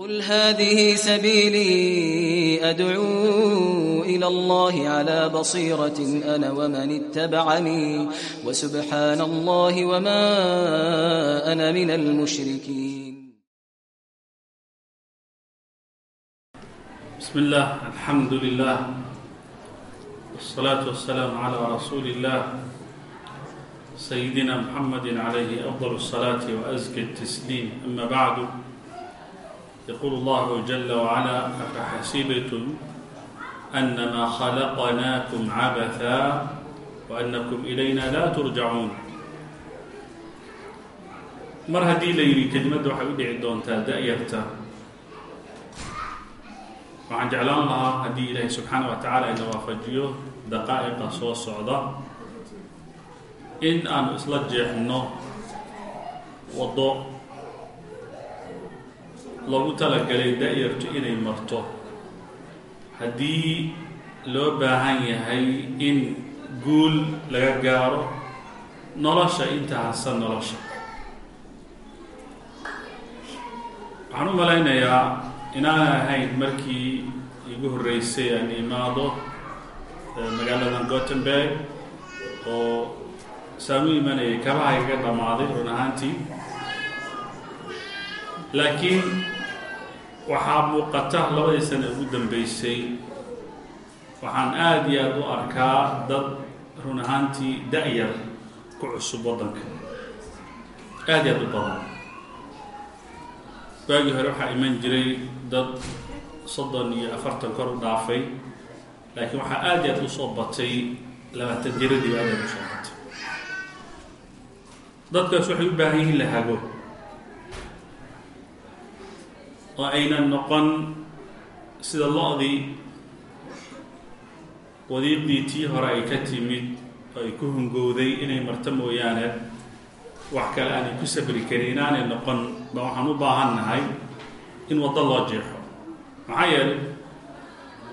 قل هذه سبيلي أدعو إلى الله على بصيرة أنا ومن اتبعني وسبحان الله وما أنا من المشركين بسم الله الحمد لله والصلاة والسلام على رسول الله سيدنا محمد عليه أفضل الصلاة وأزكى التسليم أما بعد يقول الله جل وعلا أفحسبتم أنما خلقناكم عبثا وأنكم إلينا لا ترجعون mar haddii la yidhi kelimadda waxay u dhici doontaa da-yarta waxaan jeclaan lahaa haddii ilaahay subxaana wa tacaala ina waafajiyo daqaa'iqa soo socda in aanu isla jeexno waddo loogu talagalay da-yartu inay marto. Haddii loo baahan yahay in guul laga gaaro nolosha inta hasan nolosha. Waxaan u malaynayaa inaana ahayn markii igu horreysay aan imaado magaaladan gothenburg oo saan u imanayay kabaha igaga dhammaaday run ahaantii. Laakiin waxaa muuqata labadii sana ugu dambeysay. Waxaan aada iyo aada u arkaa dad run ahaantii da-yar ku cusub waddanka. Aada iyo aada u badan. Waagii hore waxaa iman jiray dad soddon iyo afartan kor u dhaafay laakiin waxaa aada iyo aada u soo batay labaatan jiradii aada aada u soo batay. Dadkaas waxay u baahan yihiin la hago oo aynan noqon sida lo-dii wadiiqdii tii hore ay ka timid oo ay ku hungowday inay marto mooyaane wax kale aanay ku sabri karin inaanay noqon ba waxaan u baahan nahay in waddo loo jeexo. Maxaa yeelay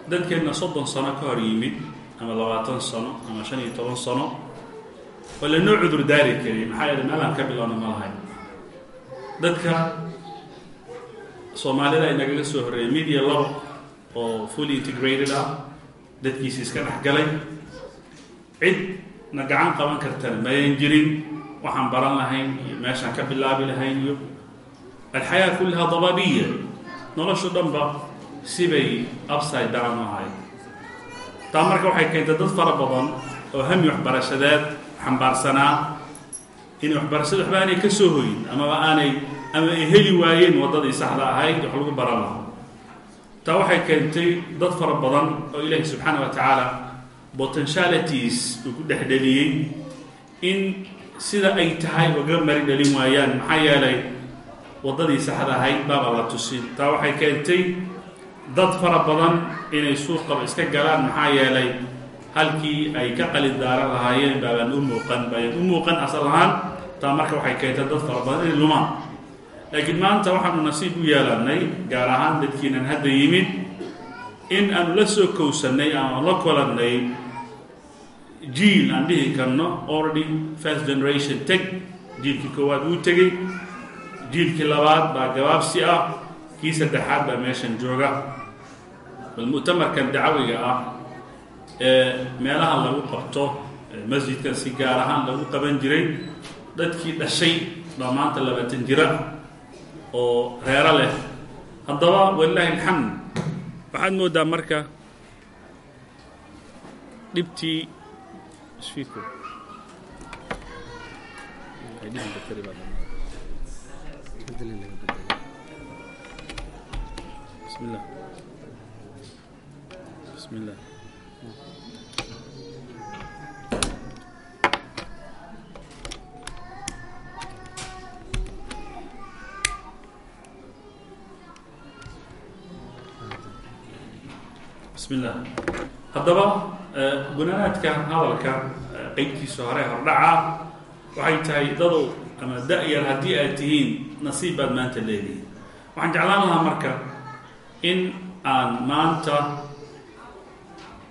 dadkeenna soddon sano ka hor yimid ama labaatan sano ama shan iyo toban sano oo lanoo cudur daari kariy maxaa yeelay meelaan ka bilowna ma lahay dadka soomaalida inagaga soo horreeyay media labo oo fully integrated ah dadkiisi iska dhex galay. Cid na gacan qaban kartana mayan jirin waxaan baran lahayn iyo meeshaan ka bilaabi lahayn iyo alxayaa kullahaa dababiya noloshu dhanba sibay upside down u ahayd. Taa marka waxay keentay dad fara badan oo hami waxbarashadeed xambaarsanaa inay waxbarashada waxba aanay ka soo hoyin amaba aanay ama ay heli waayeen waddadii saxda ahayd wax lagu baran lahaa. Taa waxay keentay dad fara badan oo ilaahi subxaana wa tacaala potentialities uu ku dhex dheliyey in sida ay tahay uga mari dhalin waayaan. Maxaa yeelay waddadii saxda ahayd baaba la tusin. Taa waxay keentay dad fara badan inay suuqaba iska galaan. Maxaa yeelay halkii ay ka qalidaaran lahaayeen baabaan u muuqan. Bayan u muuqan asal ahaan taa marka waxay keentay dad fara badan inay lumaan laakiin maanta waxaanu nasiib u yeelanay gaar ahaan dadkiinan hadda yimid in aanu la soo kowsannay ama la kolannay jiil aan dhihi karno already first generation teg jiilkii koowaad wuu tegey. Jiilkii labaad baa gabaabsi ah. Kii saddexaad baa meeshan jooga. Bal mu'tamarkan dacawiga ah ee meelaha lagu qabto masjidkan si gaar ahaan lagu qaban jiray dadkii dhashay baa maanta labaatan jira oo reero leh haddaba walilaahi alxamd waxaad moodaa marka dhibtii isfiku بسم الله بسم الله bismi llah haddaba e, gunaanaadka hadalka e, qeybtiisu hore hordhaca waxay tahay dadow ama da-yar haddii aad tihiin nasiib baad maanta leedihiin. Waxaan jeclaan lahaa marka in aan maanta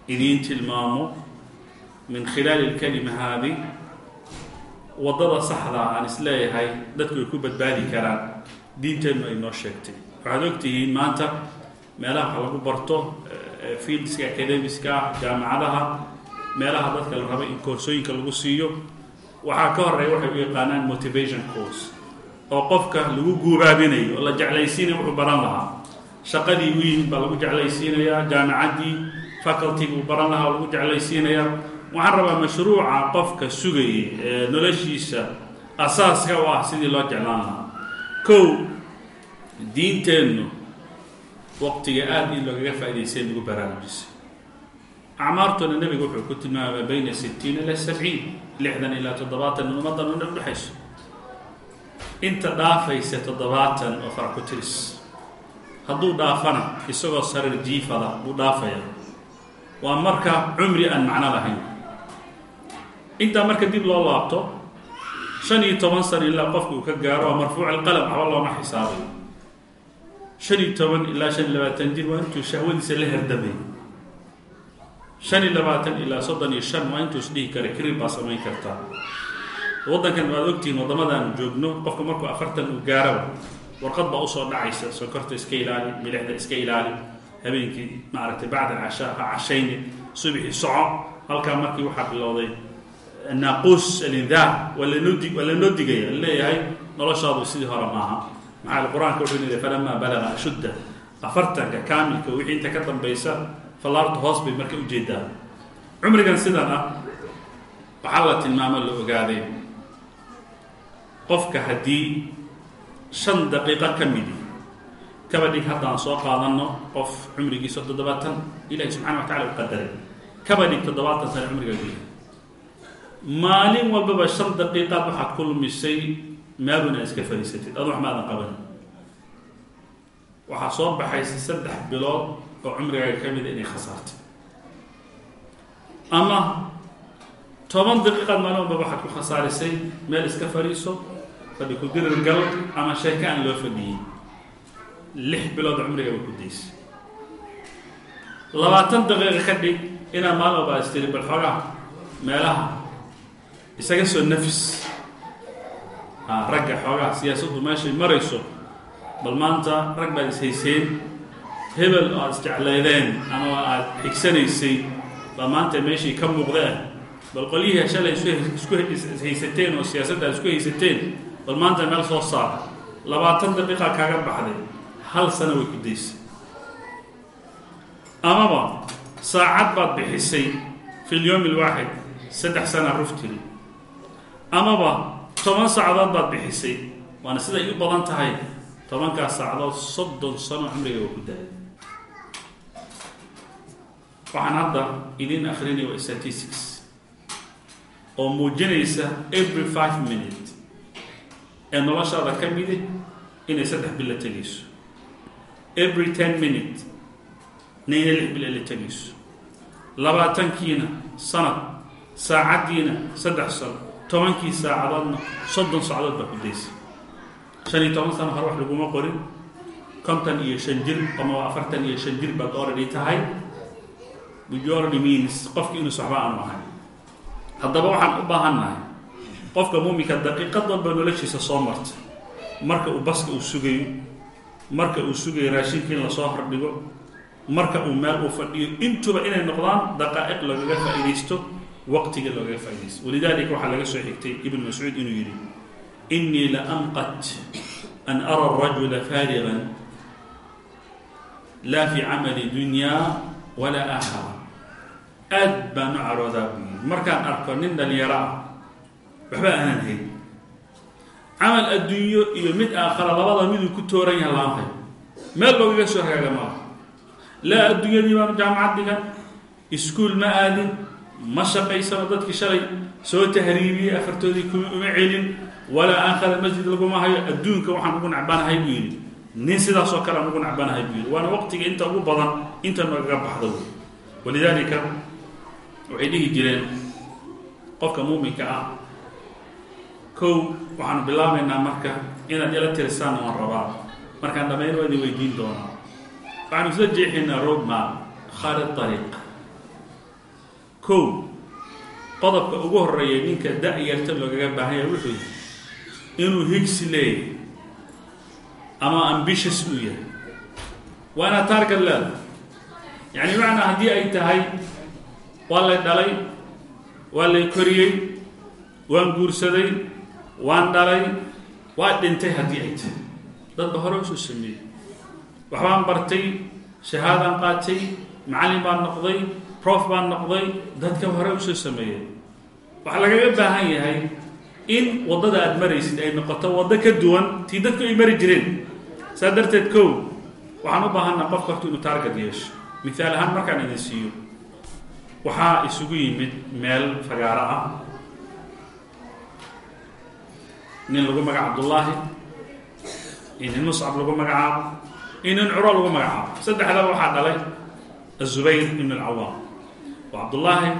idiin tilmaamo min khilaali lkalima haadi waddada saxda aan is leeyahay dadku ay ku badbaadi karaan diinteennu ay noo sheegtay. Waxaad og tihiin maanta meelaha wax lagu barto e, fieldska academiska jaamacadaha meelaha dadka la rabo in koorsooyinka lagu siiyo. Waxaa ka horreeya waxay u yaqaanaan motivation course oo qofka lagu guubaabinayo oo la jeclaysiinaya wuxuu baran lahaa. Shaqadii u yimid baa lagu jeclaysiinayaa jaamacaddii facultyga uu baran lahaa oo lagu jeclaysiinayaa waxaan rabaa mashruuca qofka sugayay ee noloshiisa asaaska u ah sidii loo jeclaan lahaa. Kow diinteennu waqtiga aada in loogaga faa'idaystay lagu baraarujisay acmaartuna nebigu wuxuu ku tilmaamay bayna sittiin ila sabciin lixdan ilaa toddobaatan ummaddan una udhexayso inta dhaafaysa toddobaatan oo farac hadduu dhaafana isagoo sarir jiifada uu dhaafaya. Waa marka cumri aan macno lahayn. Intaa marka dib loo laabto shan iyo toban sano ilaa qofka uu ka gaaro waa marfuuc alqalam waxba looma xisaabayo shan iyo toban ilaa shan iyo labaatan jir waa intuu shahwadiisa la herdamay shan iyo labaatan ilaa soddon iyo shan waa intuu isdhihi kara kirib baa samayn kartaa waddankan waad ogtihiin waddamadan joogno qofka markuu afartan uu gaaraba warqad baa u soo dhacaysa sokorta iska ilaali milixda iska ilaali habeenkii maaragtay bacda cashaa ha cashayni subixi soco halkaa markii waxaa bilowday naaquus alindaar waa lanoo di waa lanoo digaya leeyahay noloshaadu sidii hore maaha maxaa qur'aanka wuxuu leeyahay falamaa balaga ashudda. Afartanka kaamilka wixii inta ka dambaysa fallaarta hoos bay marka u jeedaa cumrigan sidan ah waxaa la tilmaamo la ogaaday qofka haddii shan daqiiqo ka midi kaba dhig haddaan soo qaadanno qof cumrigiisa toddobaatan ilahi subxana wa tacala u qadaray kaba dhig toddobaatan sano cumrigaagii maalin walbaba shan daqiiqaad waxaad ku lumisay maaluna iska fadhiisatid adu wax maadan qaban. Waxaa soo baxaysa saddex bilood oo cumrigaaga ka mida inay khasaartay ama toban daqiiqaad maalin walbaba waxaad ku khasaarisay meel iska fadhiiso fadhi ku dirir gal ama sheeke aan loo fadhiyey lix bilood cumrigaaga ku daysay labaatan daqiiqa ka dhig inaad maalin walba istiri bal xoogaa meelaha isaga soo nafis ragga xoogaa siyaasaddu meeshay marayso. Bal maanta rag baad ishayseen. Hebel oo aad isjecleydeen ama aada xigsanaysay baa maanta meeshii ka muuqdeen bal qolyihii shalay ishaysateen oo siyaasadda aad isku haysateen bal maanta meel soo saar. Labaatan daqiiqa kaaga baxday. Hal sano way ku daysay. Amaba saacad baad bixisay fi lyowm alwaaxid saddex sana ruftiri amaba toban saacadood baad bixisay. Waana siday u badan tahay. Tobankaas saacadood soddon sano cumriga waa ku daayay waxaan hadda idin akrinaya waa statistics oo muujinaysa every five minute ee noloshaada ka midi inay saddex bil la tegayso every ten minute nayna lix bil ee la tegayso labaatankiina sanad saacaddiina saddex sano tobankii saacadoodna soddon saacadood baa ku shan iyo toban sano hore wax laguma qorin. Konton iyo shan jir ama afartan iyo shan jir baad already tahay. Already means qofki inuus waxba aanu ahay? Haddaba waxaan u baahannahay qofka muuminka daqiiqad walba noloshiisa soo marta. Marka uu baska uu sugayo marka uu sugayo raashinka in la soo hordhigo marka uu meel uu fadhiyo intuba inay noqdaan daqaa'iq loogaga faa'iidaysto waqtiga loogaga faaidaysto walidalika waxaa laga soo xigtay ibn mascuud inuu yidhi inii la anqat an ara rajula faarigan laa fi camali dunyaa walaa aakhara. Aad baan u caroodaa buu yidhi. Markaan arko nin dhalinyaro ah waxba aanan hayn. Camal adduunyo iyo mid aakhara labada miduu ku tooran yaha laan hayo meel loogaga soo hagaaga maaha. Laa adduunyadii baanu jaamacad dhigan iskuol ma aadin ma shaqaysano dadkii shalay soo tahriibiyey afartoodii kuma uma celin walaa aakhara masjid laguma hayo adduunka waxaan ugu nacbanahay buu yidhi. Nin sidaasoo kale aan ugu nacbanahay buu yidhi. Waana waqtiga inta ugu badan inta noogaga baxdo walidaalika waxay dhihi jireen qofka muuminka ah kow waxaanu bilaabaynaa marka inaad ila tirisaan waan rabaa. Markaan dhammayn waa idin weydiin doonaa. Waxaanu isla jeexaynaa roadmap khaalid ariiq kow qodobka ugu horreeya ninka da-yarta loogaga baahanya wuxuu yihi inuu higsi leeyahay ama ambitious uu yahay. Waa inaad taargad leedahay. Yani macnaa haddii ay tahay waa lay dhalay waa lay koriyey waan guursaday waan dhalay waa dhintay haddii ay tahay. Dadba hore u soo sameeyey. Waxbaan bartay shahaadaan qaatay macallin baan noqday prof baan noqday dadka hore u soo sameeyey waxaa lagaga baahan yahay in waddada aada maraysid ay noqoto waddo ka duwan tii dadku ay mari jireen. Saa darteed kow waxaan u baahanaa qofka horta inuu taargad yeesho. Mihaal ahaan markaan idin siiyo waxaa isugu yimid meel fagaaro ah. Nin lagu magaca cabdullaahi iyo nin muscab lagu magacaabo iyo nin curo lagu magacaabo. Saddexdaba waxaa dhalay azubayr ibn alcawaam waa cabdullaahi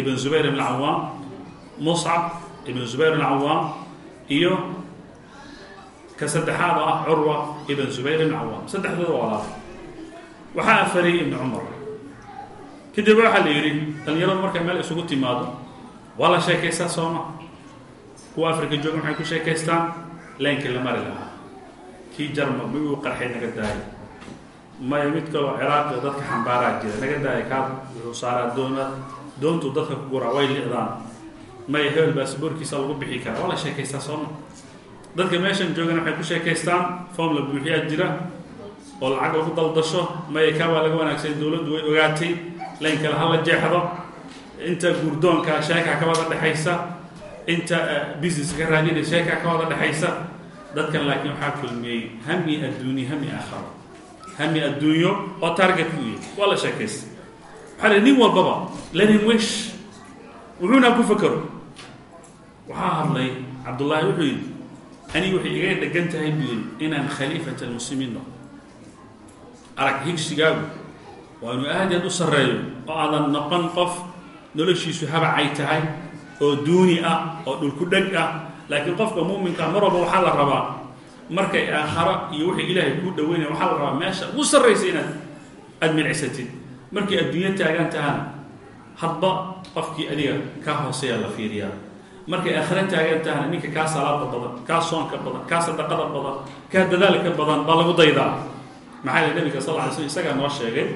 ibn zubayr ibn alcawaam muscab ibn zubayr ibn alcawaam iyo ka saddexaad oo ah curwa ibn zubayr ibn cawaam saddexdooda walaal waxaa afariyey ibn cumar. Kadib waxaa la yidhi dhalinyaradu markay meel isugu timaado waa la sheekaystaa sooma? Kuwa afrika jooga maxay ku sheekaystaan? Leynkii la mari lahaa. Kii jarma mi uu qarxay naga daayay maya mid kaloo ciraaqi dadka xambaaraa jira. Naga daayay kaa wuxuu saaraa doonad. Doontuu dadka ku guraa way licdaan maya hebel baasboorkiisa lagu bixi karaa. Waa la sheekaystaa sooma dadka meeshan joogana waxay ku sheekaystaan foom la buuxiyaa jira oo lacag lagu daldasho. Maya kaa waa laga wanaagsan dowladdu way ogaatay. Layn kale hala jeexdo. Inta guurdoonka sheekaa ka wada dhexaysa inta business ka raadinay sheekaa ka wada dhexaysa dadkan laakiin waxaa kulmiyey hami adduunye hami aakharo hami adduunyo oo target ku yahy waa la sheekaysta waxaa nin walbaba lenin wish. Wuxuuna ku fakero waxaa hadlay. Cabdullaahi wuxuu yidhi aniga waxay iga dhegan tahay buu yidhi inaan khaliifat almuslimiin noqo arag higsigaagu waa inuu aad aad u sarreeyo oo aadan noqon qof noloshiisu habacay tahay oo duuni ah oo dhulku dheg ah. Laakiin qofka muuminka mar walba waxaa la rabaa markay aakharo iyo waxay ilaahay kuu dhaweynaya waxaa la rabaa meesha ugu sarraysa inaad aada milicsatid markay adduunyo taagan tahana hadba qofkii adiga kaa hooseeya la fiiriyaa. Markay aakhiro taagan tahana ninka kaa salaada badan kaa soonka badan kaa sadaqada badan kaa dadaalka badan baa lagu daydaa. Maxaa yele nabiga sal ly slm isagaa noo sheegay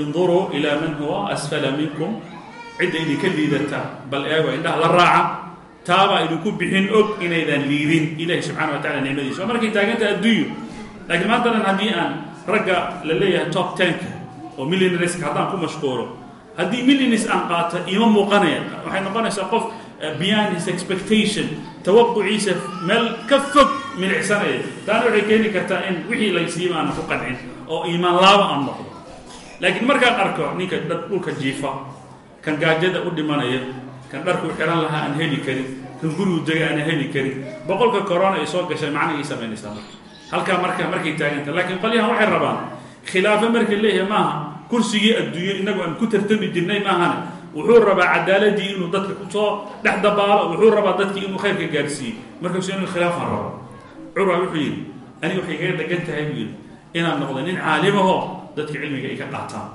induruu ilaa man huwa asfala minkum. Cidda idinka liidata bal eego indhaha la raaca taabaa idinku bixin og inaydan liidin ilahi subxana wa tacala nicmadiisa waa markay taaganta adduunyo. Laakiin maantanan haddii aan ragga la leeyahay top tenka oo millionareska haddaan ku mashquulo haddii millionares aan qaato ima muuqanaya. Waxay noqonaysaa qof beyond his expectation. Tawaquciisa meel ka fog milicsanaya. Taana waxay keeni kartaa in wixii laysiiba aanan ku qancin oo iimaan laaba aan noqdo. Laakiin markaan arko ninka dhulka jiifa kan gaajada u dhimanaya kan dharkuu xihan lahaa aan heli karin. Kan gurigu dega aanan heli karin. Boqolka corona ay soo gashay macnagay samaynaysaa marka halkaa marka markay taaganta laakiin qolyahan waxay rabaan khilaafo markay leeyahay maaha kursigii adduunyo innagu aan ku tartami jirnay maahane wuxuu rabaa cadaaladii inuu dadka ku soo dhex dabaalo wuxuu rabaa dadkii inuu khayrka gaarsiiyo markaasu inuu khilaafan rabo curwa wuxuu yidhi aniga waxay kaga dhegan tahay buu yidhi inaan noqdo nin caalimahoo dadka cilmiga ay ka qaataan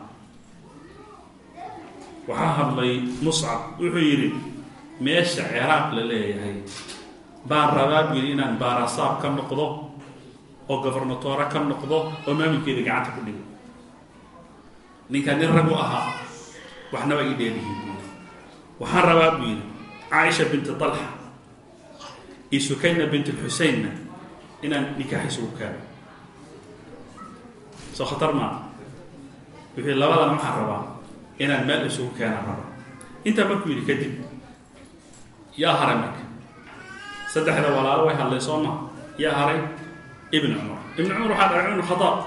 waxaa hadlay muscab wuxuu yidhi meesha ciraaq la leeyahay baan rabaa buu yidhi inaan baarasaab ka noqdo oo gobarnatoore ka noqdo oo maamulkeeda gacanta ku dhigo. Ninkaa nin rag u ahaa waxna waa ii waxaan rabaa buu yidhi caaisha binti talxa iyo sukayna binti xuseynna inaan nikaax isugu soo khatar maa wuxuu labadan waxaan rabaa inaan meel isugu keenaan raba intaa markuu yidhi kadib yaa haray marka. Saddexda walaalo way hadlay soo ma yaa haray ibn cumar. Ibn cumar waxaa dharay ibn khadaab.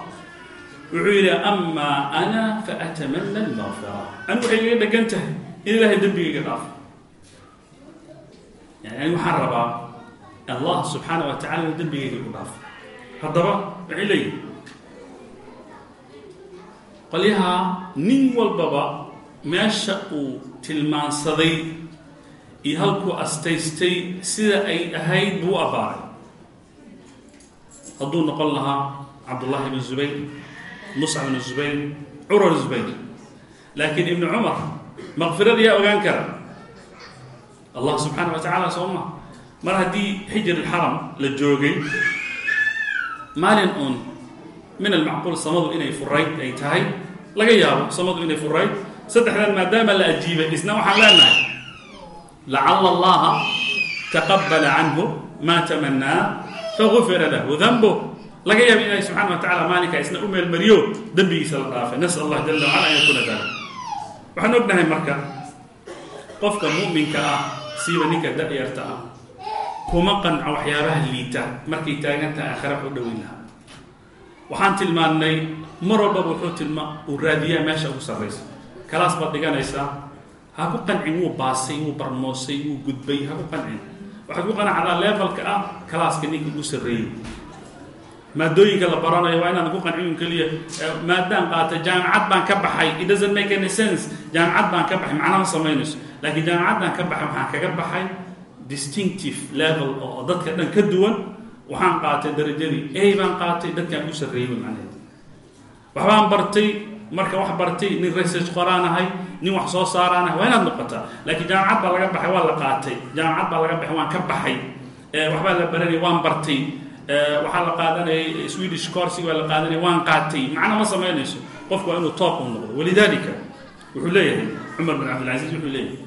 Wuxuu yidhi amaa ana faatamana almaqfira anigu waxay iga dhegan tahay in ilaahay dembigayga dhaafo yani ani waxaan rabaa allah subxaana wa tacala inuu dembigayga igu dhaafo haddaba waxay leeyihi qolyaha nin walbaba meesha uu tilmaansaday iyo halkuu astaystay sida ay ahayd buu u abbaaray hadduu noqon lahaa cabdullahi ibn zubayr muscab ibn zubayr curwa zubayr. Laakiin ibnu cumar maqfirada yaa ogaan kara. Allah subxaana wa tacaala soo ma. Mar haddii xijir alxaram la joogay maalin uun min almacquul samadu inay furayd ay tahay laga yaabo samadu inay furayd saddexdan maadaama la ajiibay isna waxaan leenahay lacala allaha taqabala canhu ma tamanaa fagufira lahu danbo laga yaaba ilahi subxana wa tacala maalinkaa isna u meelmariyo dembigiisa la dhaafay. Nasal allah jala wacala an yakuuna dalik waxaan ognahay marka qofka mu'minka ah siiba ninka da-yarta ah kuma qanco waxyaabaha liita markay taagantaha aakhira u dhowin lahaa. Waxaan tilmaannay mar walbaba wuxuu tilma uu raadiyaa meesha ugu sarraysa kalaas baad dhiganaysaa ha ku qancin wuu baasay wuu barmoosay wuu gudbay ha ku qancin. Waxaad ku qanacdaa levelka ah kalaaska ninka ugu sarreeyey. Maadooyinka la baranayo waa inaan ku qancin keliya maadaan qaata jaamacad baan ka baxay. It doesn't make any sense. Jaamacad baan ka baxay macnaha samaynayso. Laakiin jaamacaddaan ka baxay waxaan kaga baxay distinctive level oo dadka dhan ka duwan. Waxaan qaatay darajadii a baan qaatay dadkaan u sarreeyey macnaheed. Waxbaan bartay marka wax bartay nin research qoraanahay nin wax soo saaraanahay waa inaad noqotaa. Laakiin jaamacad baa laga baxay waa la qaatay. Jaamacad baa laga baxay waan ka baxay. Waxbaa la baranaya waan bartay. Waxaa la qaadanayay swedish corsi waa la qaadanaya waan qaatay. Macna ma samaynayso. Qofku waa inuu top u noqdo. Walidalika wuxuu leeyahay cumar bin cabdilcaziz wuxuu leeyahay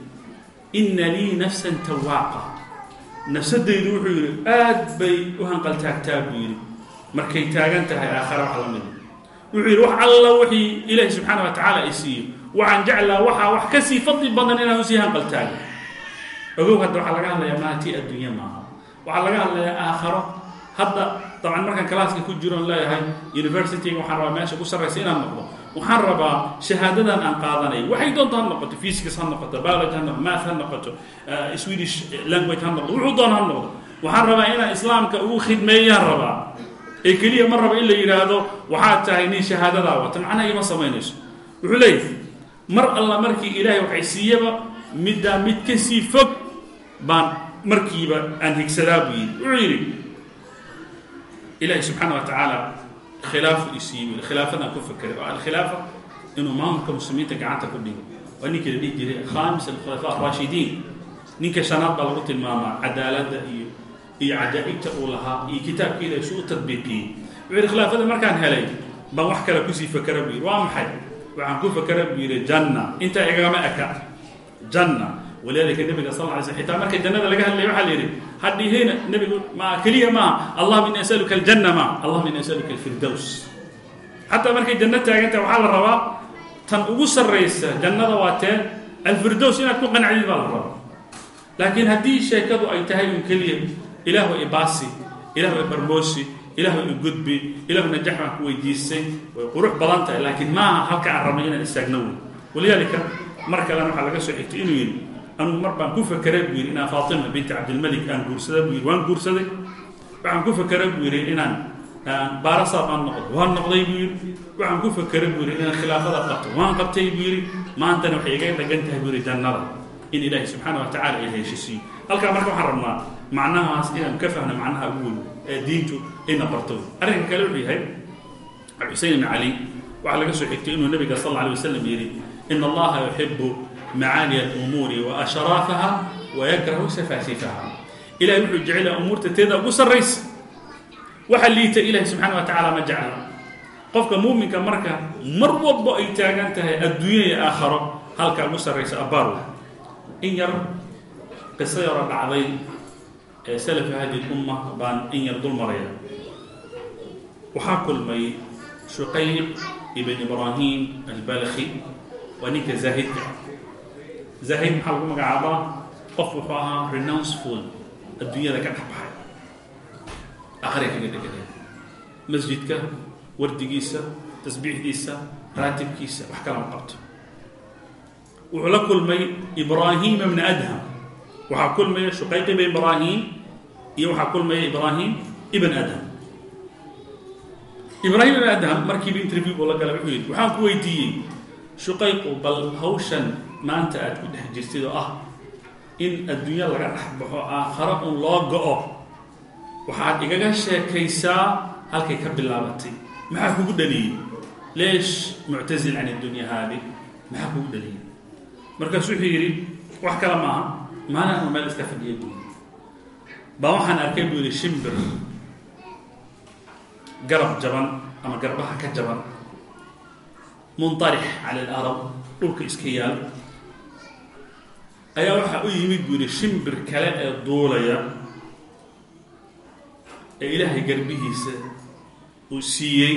ina lii nafsan tawaaqa. Nafsadaydu wuxuu yidhi aad bay u hanqaltaagtaa buu yidhi. Markay taagan tahay aakhara wax la mida wuxuu yidhi wax alla wixii ilaahi subxaana wa tacaala ay siiyo waxaan jeclaa waxaa wax ka sii fadli badan inaan u sii hanqaltaago ogow hadda waxaa laga hadlayaa maaha tii adduunya maaha. Waxaa laga hadlayaa aakharo. Hadda dabcan markaan kalaaska ku jiroon leeyahay universityga waxaan rabaa meesha ku sarraysa inaan noqdo. Waxaan rabaa shahaadadan aan qaadanay. Waxay doonto ha noqoto physics ha noqoto biology ha noqoto math ha noqoto swedish language ha noqdo wuxuu doon ha noqdo. Waxaan rabaa inaan islaamka ugu khidmeeyaan rabaa ee keliya ma raba in la yidhaahdo waxaad tahay nin shahaadadaa wata macnaha samaynayso. Wuxuu leeyahay mar alla markii ilaahay waxay siiyaba middaa mid ka sii fog baan markiiba aan higsadaa buu yidhi. Wuxuu yidhi ilaahay subxaana wa tacaala khilaafu isiibi khilaafadaan ku fakeray oo alkhilaafa inuu maamulka muslimiinta gacanta ku dhigo. Waa ninkii la dhihi jiray khamis alkhulafa araashidiin ninka shanaad baa lagu tilmaamaa cadaaladda iyo iyo cajaa'ibta uu lahaa iyo kitaabka ilahay su u tadbiiqiyey wuxuu yidhi khilaafada markaan helay baan wax kale ku sii fakera buu yidhi. Waa maxay? Waxaan ku fakera buu yidhi janna. Intaa igagama eka. Janna. Walidalika nabiga sal ly slm xitaa marka jannada laga hadlaya waxaa la yidhi hadhihina nebigu ma keliya maaha allahuma ini asaluka aljanna ma allahuma ini asaluka alfirdows xataa markay janno taagantaha waxaa la rabaa tan ugu sarraysa jannada waa tee alfirdows inaad ku qancdid baa la rabaa. Laakiin haddii sheekadu ay tahay un keliya ilaahu ibaasi ilaahu ibarmoosi ilaahu igudbi ilaahu najax baan ku weydiistay way qurux badan tahay laakiin maaha halka aan rabnay inaan istaagno wey walidaalika mar kalena waxaa laga soo xigtay inuu yidhi anugu mar baan ku fakeray buu yidhi inaan faatima binti cabdilmalik aan guursada buu yidhi waan guursaday. Waxaan ku fakeray buu yidhi inaan baarasaab aan noqdo waan noqday buu yidhi. Waxaan ku fakeray buu yidhi inaan khilaafada qabto waan qabtay buu yidhi. Maantana waxay iga dhagan tahay buu yidhi jannada in ilaahi subxaana wa tacala ay heshisiiyo halkaa marka waxaan rabnaa macnahaas inaan ka fahno macnaha ugu weyn ee diintu ina barto arrinka kale wuxuu yahay xusein ibn cali waxaa laga soo xigtay inuu nabiga sal alay wasalam yidhi in allaha yuxibu macaaliya alumuuri wa ashraafaha wa safaasifaha ilahay wuxuu jecela umuurta teeda ugu sarraysa. Waxa liita ilahi subxaana wa tacaala ma jecla. Qofka muuminka marka mar walbo ay taagan tahay adduunya iyo aakharo halka ugu sarraysa abaarw in yar qiso yaroo dhacday ee salafi hadi lumma baan in yar dul maraya. Waxaa kulmay shuqayb ibn ibraahim albalakhi waa ninka zaahidka zaahid maxaa lagu magacaabaa? Qof wuxuu ahaa renounceful adduunyada ka dhex baxay akhriya kaga dhegaya masjidka wardigiisa tasbiixdiisa raatibkiisa wax kalama qabto. Wuxuu la kulmay ibraahima bna adham waxaa kulmaya shuqayq ibn ibraahim iyo waxaa kulmaya ibraahim ibn adham ibraahim ibn adham markiiba interview buu la galay wuxuu yidhi waxaan ku weydiiyey shuqayqu bal hawshan maanta aad ku dhex jirtid oo ah in adduunya laga dhex baxo aakharo un loo go-o waxaad igaga sheekaysaa halkay ka bilaabatay maxaa kugu dhaliyey leesh muctazil can addunya haadi maxaa kugu dhaliyey markaasu wuxuu yidhi wax kale maaha maalin anu meel iska fadhiya yidhi baa waxaan arkay buu yidhi shimbir garab jaban ama garbaha ka jaban muntarix cala alarab dhulka iska yaal ayaa waxaa u yimid buu yihi shimbir kale ee duulaya ee ilaahay garbihiisa uu siiyey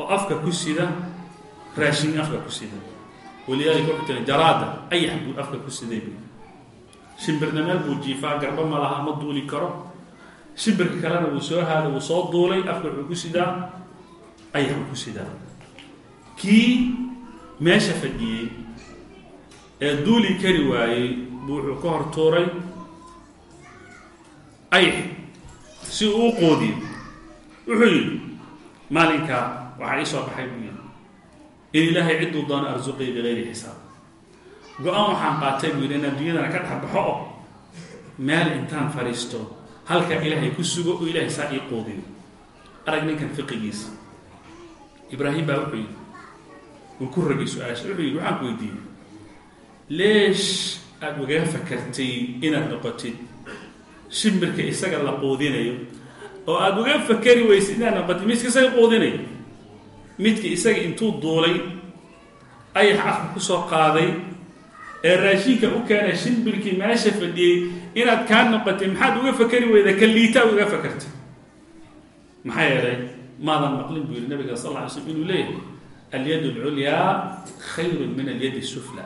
oo afka ku sida raashin afka ku sida walidaalika wuxuu tiri jaraada ayax buu afka ku siday bu shimbirna meel buu jiifaa garba ma laha ma duuli karo. Shimbirka kalena wuu soo haada wuu soo duulay afka wuxuu ku sidaa ayax buu ku sidaa. Kii meesha fadhiyey ee duuli kari waayey buu wuxuu ka hor tuuray ayax si uu u qoodiyo wuxuu yidhi maalinkaa waxaa ii soo baxay buu yidhi. In ilaahay cidduu doono arsuqii bigayri xisaab go'aan waxaan qaatay buu yidhi in adduunyadana ka dhex baxo oo meel intaan fadhiisto halka ilaahay ku sugo oo ilaahay saa ii qoodiyo arag ninkan fiqigiisa. Ibraahim baa wuxuu yidhi wuu ku ragay su'aasha. Wuxuu yidhi waxaan ku weydiiyey leesh aada ugaga fakartay inaad noqotid. Shimbirka isaga la quudinayo oo aada uga fakari weysid inaad noqotid midka isaga quudinayo midka isaga intuu duulay ayax afka ku soo qaaday ee raashinka u keenay shimbirkii meesha fadhiyey inaad kaa noqotay maxaad uga fakari weyda ka liitaa uga fakartay. Maxaa yeelay maadan maqlin buu yihi nabiga sal lla slm inuu leeyahay alyad alculyaa khayru min alyad sufla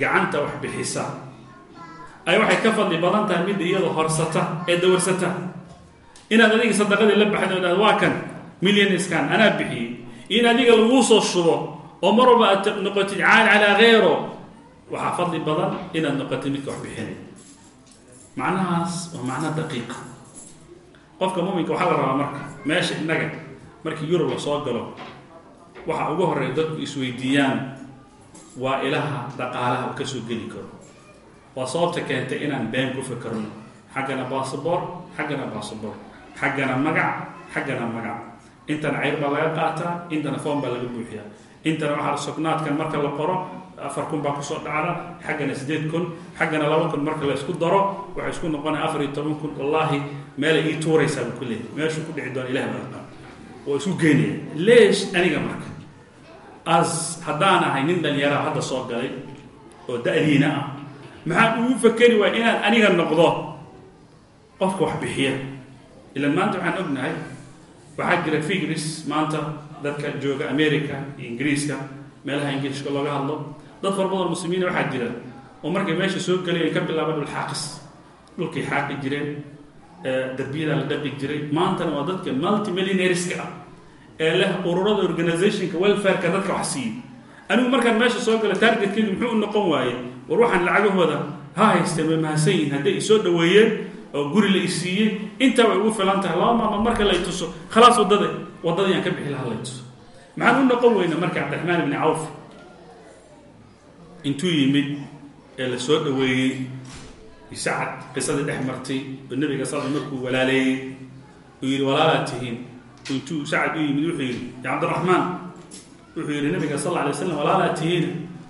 gacanta wax bixisa. Ay waxay ka fadli badan tahay midda iyadoo horsata ee dawarsata. Inaad adiga sadaqadii la baxda o dhahdo waa kan millioniskan anaa bixiyey. In adiga laguu soo shubo oo mar walba aad noqotid caali calaa kheyro waxaa fadli badan inaad noqotid midka wax bixinay macnahaas waa macno daqiiqa qofka muminka waxaa la rabaa marka meesha innaga markii yurub la soo galo waxa ugu horreeya dadku isweydiiyaan waa ilaha dhaqaalaha uu ka soo geli karo. Waa sababta keentay inaan been ku fakarno xaggana bassabor xaggana bassabor xaggana magac xaggana magac. Intana cayr baa laga qaataa intana foom baa laga buuxiyaa. Intana waxaa sognaadkan marka la qoro afar kun baa ku soo dhacda xaggana siddeed kun xaggana laba kun marka la isku daro waxay isku noqonaya afar iyo toban kun. Wallaahi meelay ii tuuraysaa buu ku leeyahy meeshuu ku dhici doona ilahi baa waa isku geynaya leesh aniga marka as haddaan ahay nin dhalinyaraha hadda soo galay oo da-diina ah maxaan ugu fakeri waaya inaan aniga noqdo qofka wax bixiya. Ilan maanta waxaan ognahay waxaa jira figris maanta dadka jooga america iyo ingiriiska meelaha ingiliishka looga hadlo dad fara badan muslimiina waxaa jira oo markay meesha soo gelayen ka bilaaba dhul xaaqis. Dhulkay xaaqi jireen darbiyadaa la dhaqi jiray. Maantana waa dadka multimillionariska ah ee leh ururada organizationka welfareka dadka wax siiyey. Anigu markaan meesha soo gala targetkeydu muxuu u noqon waaye war waxaan lacagahooda ha haysteen way mahadsan yihiin hadday isoo dhaweeyeen oo guri la isiiyey intaa way ugu filan tahay laba maalmood marka lay tuso khalaas waddada waddadii aan ka bixi lahaa lay tuso. Maxaan u noqon weyna marka cabdiraxmaan ibni cawf intuu yimid ee la soo dhaweeyey sacad qisadii dhex martay oo nebiga sal markuu walaaleeyey uu yidhi walaalaad tihiin. Intuu sacad u yimid wuxuu yidhi ya cabdiraxmaan wuxuu yidhi nabiga sal alay slam walaalaad tihiin.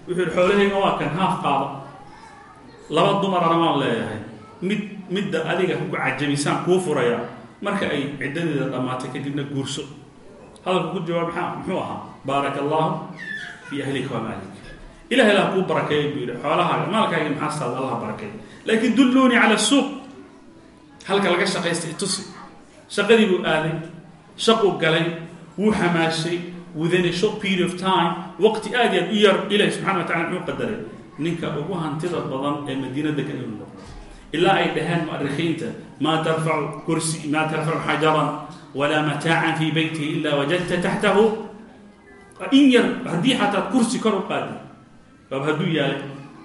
Wuxuu yidhi xoolahayga waa kan haaf qaado. Laba dumarana waan leeyahay. Mid midda adiga ku cajabisaan kuu furaya marka ay ciddadeeda dhammaatay kadibna guurso. Hadalku ku jawaab maxaa muxuu ahaa baaraka allahu fii ahlika wa maalik ilahay lah kuu barakeeyay buu yidhi xoolahaaga maalkaaga maxaastaada allah barakeey laakiin dulluunii cala suuq. Halka laga shaqaystay tusi. Shaqadii buu aaday shaquu galay wuu xamaashay within a short period of time waqti aad iyo aad u yar ilahi subxana wa tacala muxuu qadaray ninka ugu hantida badan ee madiina degan inuu noqdo. Ilaa ay dhaheen mu'arikhiinta maa tarfacu kursi maa tarfacu xajaran walaa mataacan fii beytihi ilaa wajadta taxtahu. In yar haddii xataa kursi kor u qaadi baab hadduu yaalay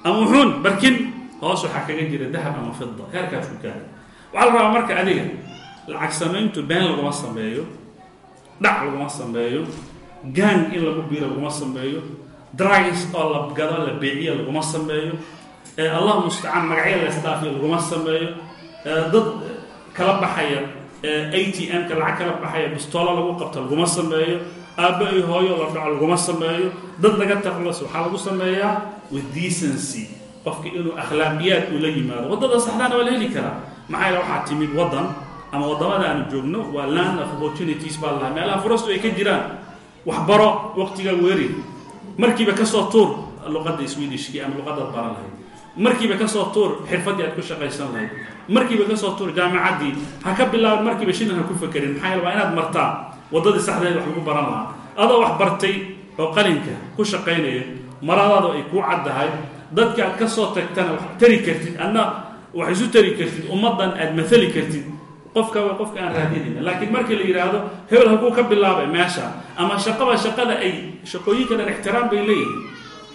ama wuxuun barkin hoos waxaa kaga jira dahab ama fida heerkaas ku gaara waxaa la rabaa marka adiga lacag samayntu been laguma sameeyo dhac laguma sameeyo gang in lagu biiro laguma sameeyo drugs oo la gado la beeciyo laguma sameeyo allah mustacaan magacyo la isdhaafiyo laguma sameeyo dad kala baxaya a t m-ka lacag kala baxaya bistoolo lagu qabto laguma sameeyo aabbo iyo hooyo la dhaco laguma sameeyo dad laga taqlas waxaa lagu sameeyaa with decency qofka inuu akhlaaqiyaad uu la yimaado. Waddada saxdaana waa la heli karaa. Maxaa yaele waxaa timid waddan ama waddamada aanu joogno waa land of opportunities baa lahaa. Meelaha furastu ay ka jiraan. Waxbaro waqtigaa weeri. Markiiba ka soo tuur luqadda swedishkii ama luqadaad baran lahayd. Markiiba ka soo tuur xirfaddii aad ku shaqaysan lahayd. Markiiba ka soo tuur jaamacaddii ha ka bilaaban markiiba shilan ha ku fakerin maxaa yeele waa inaad martaa waddadii saxdeed wax lagu baran lahaa. Adoo wax bartay oo qalinka ku shaqaynaya maradaadu ay kuu caddahay dadka aad ka soo tagtana wax tari kartid adna wax isu tari kartid ummaddan aad maali kartid. Qofka waa qofka aan raadinayna. Laakiin markii la yidhaahdo hebel halkuu ka bilaabay meesha ama shaqaba shaqada ay shaqooyinka dhan ixtiraam bay leeyihiin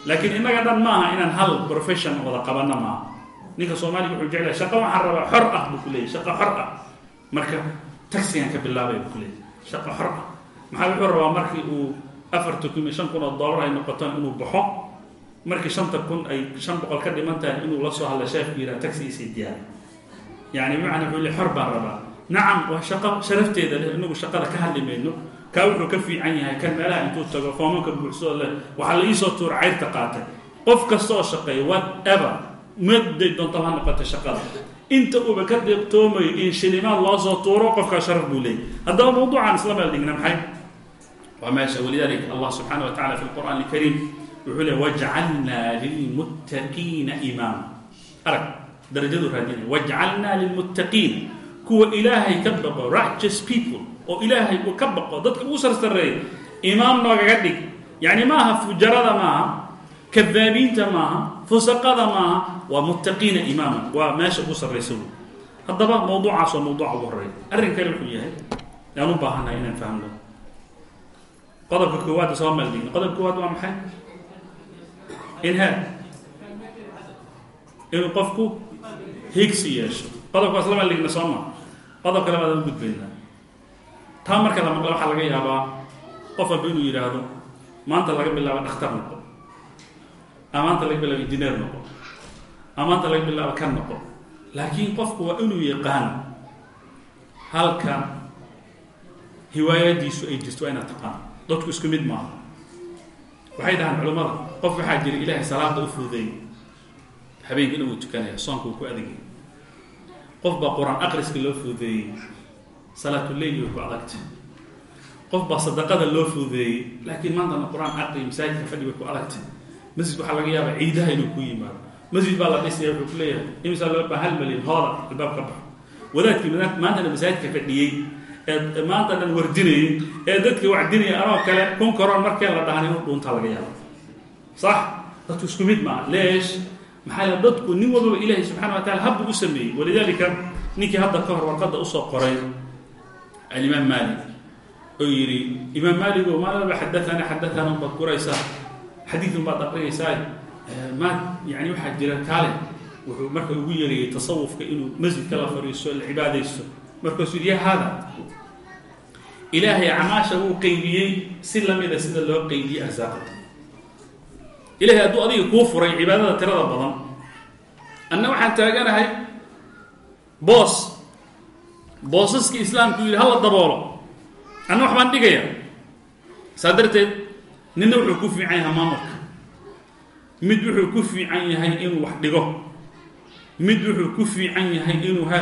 laakiin innaga dhan maaha inaan hal profession wada qabanno maaha ninka soomaaliga wuxuu jeclaya shaqa waxaan rabaa xor ah buu ku leeyay shaqa xor ah. Marka taxigaan ka bilaabay buu ku leeyay shaqa xor ah maxaa wuxuu rabaa markii uu afarta kun iyo shan kun oo dollar ay noqotaan inuu baxo? Markii shanta kun ay shan boqol ka dhiman tahay inuu la soo hadla sheefku yidhaha isii diyaar yani bimacnaa wuxuu le xor baan rabaa. Nacam waa shaqo sharafteeda leh inagu shaqada ka hadli mayno. Kaa wuxuu ka fiican yahay kan meelaha intuu tago foomanka buuxsoo leh waxaa la iisoo tuura cayrta qaatay. Qof kasta oo shaqeeya whatever maday doonta ha noqota shaqada inta uuba ka deeqtoomayo in shilimaad loo soo tuuro qofkaa sharaf buu leeyay. Haddaba mawduucan isla meel dhigna maxay? Waa meesha walidaalika allah subxaana wa tacala fi lqur'aan alkariim wuxuu le wajcalnaa lilmuttaqiina imaama arag darajadu raadinaya wajcalnaa lilmuttaqiin kuwa ilaahay ka baqo righteous people oo ilaahay ka baqo dadka ugu sarsareeya imaam noogaga dhig. Yacni maaha fujarada maaha kadaabiinta maaha fusaqada maaha waa muttaqiina imaama waa meesha ugu sarraysa wey haddaba mawduucaas waa mawduuca ugu horreeya. Arrin kale wuxuu yahay aan u baahannahay inaan fahmno qodobka koowaad soo maldhigna qodobka koowaad waa maxay? Inhaa inuu qofku higsi yeesho. Qodobka waa isla maldhigna soo ma. Qodobka labaad aan u gudbaynaa taa marka la maqla waxaa laga yaabaa qof walba inuu yidhaahdo maanta laga bilaabo dhakhtar noqo ama maanta laga bilaabo injineer noqo. Ama maanta laga bilaabo kan noqo. Laakiin qofku waa inuu yaqaan halka hiwaayadiisu ay jirto waa inaad taqaan. Dadku isku mid maaha. Waxay dhahaan culimmada qof waxaa jira ilaahay salaada u fududeeyey habeenkiina wuu tukanaya soonka wuu ku adagay qof baa qur'aan aqriska loo fududeeyey salaatuleyl way ku adagtay. Qof baa sadaqada loo fududeeyey laakiin maantana qur'aan aqri masaajidka fadhi way ku adagtay masjid waxaa laga yaabaa ciidaha inuu ku yimaado. Masjid baa la dhisaya wuxuu ku leeyahay loo baa hal malyan hooda albaab ka baxo. Wadaadkii maantana masaajidka fadhiyey ee maanta dhan wardinayay ee dadka wacdinaya anoo kale kun karoon markee la dhahan inuu dhuuntaa laga yaabo sax dadku isku mid maaha leesh maxaa yeele dadku nin walbaba ilaahay subxana wa tacala habbuu u sameeyey. Walidaalika ninkii hadda ka hor warqadda u soo qoray alimaam maalik oo yidhi imaam maaligo maalaba xadaana xadaana baad guraysaa xadiidun baad aqriyaysaa maad yani waxaa jira kaale. Wuxuu marka ugu yeerayay tasawufka inuu masjidka la fadhiisto la cibaadaysto. Markaasuu ya haada ilaahay acmaasha wuu qeybiyey si lamida sida loo qeybiyey arsaaqda ilahay hadduu adiga kuu furay cibaadada tirada badan. Anna waxaan taaganahay boos. Boosaskii islaamku yidhi hala daboolo. Anna waxbaan dhigaya saa darteed ninna wuxuu ku fiican yahay maamulka. Mid wuxuu ku fiican yahay inuu wax dhigo. Mid wuxuu ku fiican yahay inuu ha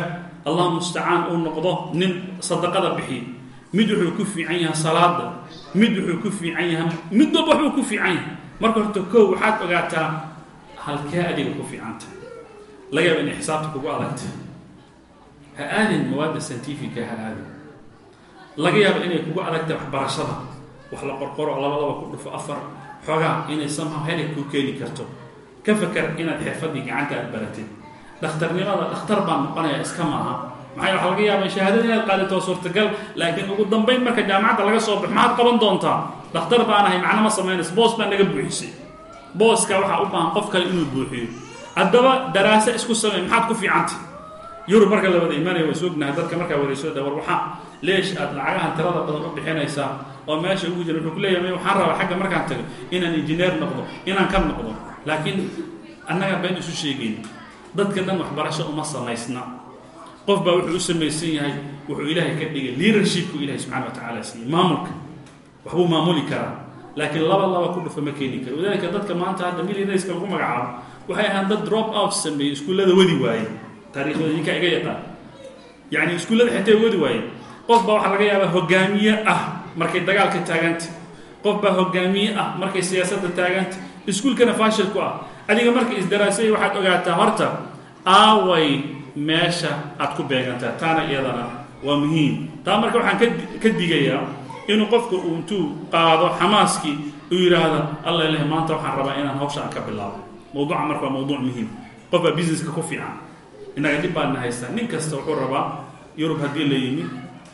allah mustacaan uu noqdo nin sadaqada bixiyo mid wuxuu ku fiican yahay salaada mid wuxuu ku fiican yahay mid walba waxbuu ku fiican yahay. Marka horta kow waxaad ogaataa halkee adiga ku fiicanta laga yaaba inay xisaabta kugu adagta ha aadin mawaadda scientifica ha aadin. Laga yaaba inay kugu adagta waxbarashada wax la qorqoro labadaba ku dhufo afar. Xoogaa inay somehow heleg ku keeni karto. Ka fakar inaad xirfadii gacanta aad baratid. Dhakhtarnimada dhakhtar baan noqonaya iska maaha. Maxay waxa laga yaaba shahaadada inaad qaadato suurtagal. Laakiin ugu dambayn marka jaamacadda laga soo baxo maxaad qaban doontaa? Dhakhtar baan ahay macno ma samaynayso boos baa naga buuxisay. Booska waxaa u baahan qof kale inuu buuxiyo. Haddaba daraase isku samey maxaad ku fiicantay? Yurub marka la wada imaanaya way soognahay dadka markaa wareysooda war waxaa leesh aad lacagahan tirada badan u bixinaysaa oo meesha ugu jira wuxuu ku leeyahay waxaan rabaa xagga markaan tago inaan injineer noqdo inaan ka noqdo. Laakiin annaga been isu sheegayn dadka dhan waxbarasho uma samaysna. Qof baa wuxuu u samaysan yahay wuxuu ilaahay ka dhigay leadershipku ilahay subxana wa tacaala siiyey maamulka. Waxbuu maamuli karaa laakiin laba laba ku dhufa ma keeni karo. Wadaalika dadka maanta hadda millionarska lagu magacaabo waxay ahaan dad drop out sameeyey iskuullada wadi waaye. Taariikhdooda idinkaa iga yaqaan. Yacni iskuullada xitay wadi waayeen qof baa waxaa laga yaabaa hogaamiye ah markay dagaalka taaganta qof baa hogaamiye ah markay siyaasadda taaganta iskuulkana faashil ku ah. Adiga marka isdaraasaya waxaad ogaataa horta aaway meesha aad ku beegantaa taana iyadana waa muhiim. Taa marka waxaan ka digayaa inuu qofka uu qaado xamaaskii uu yidhaahdo alla leh maanta waxaan rabaa inaan hawsha aan ka bilaabo. Mawduuca marka waa mawduuc muhiim. Qof baa businesska ku fiican. Innaga dhib baadna haystaa. Nin kasta wuxuu rabaa yurub haddii la yimid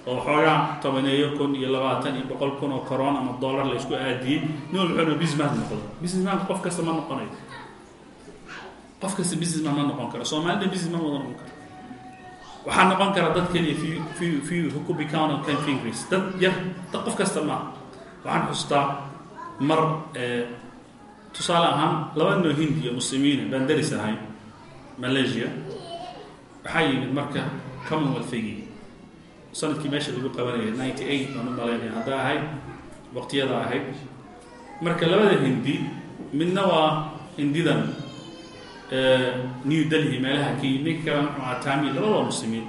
oo xoogaa tobaneeyo kun iyo labaatan iyo boqol kun oo corona ama dollar la isku aadiyey nin walba wuxuu businessman noqdo. Businessman qof kasta ma noqonayo qof kasta businessman ma noqon karo. Soomaalida businessman wada noqon karo. Waxaa noqon kara dad keliya few few few who could be counted on ten fingers dad yar dad qof kasta maaha waxaan xustaa mar tusaale ahaan laba noo hindiya muslimiina baan daris ahay malaysia. Waxaa yimid marka commonwealthigii sannadkii meesha lagu qabanayay ninety eight baan u malaynaya hadda ahayd waqtiyada ahayd. Marka labada hindi midna waa hindidan new delhi meelaha yimid ninka kale ahaa taamiil labada muslimiin.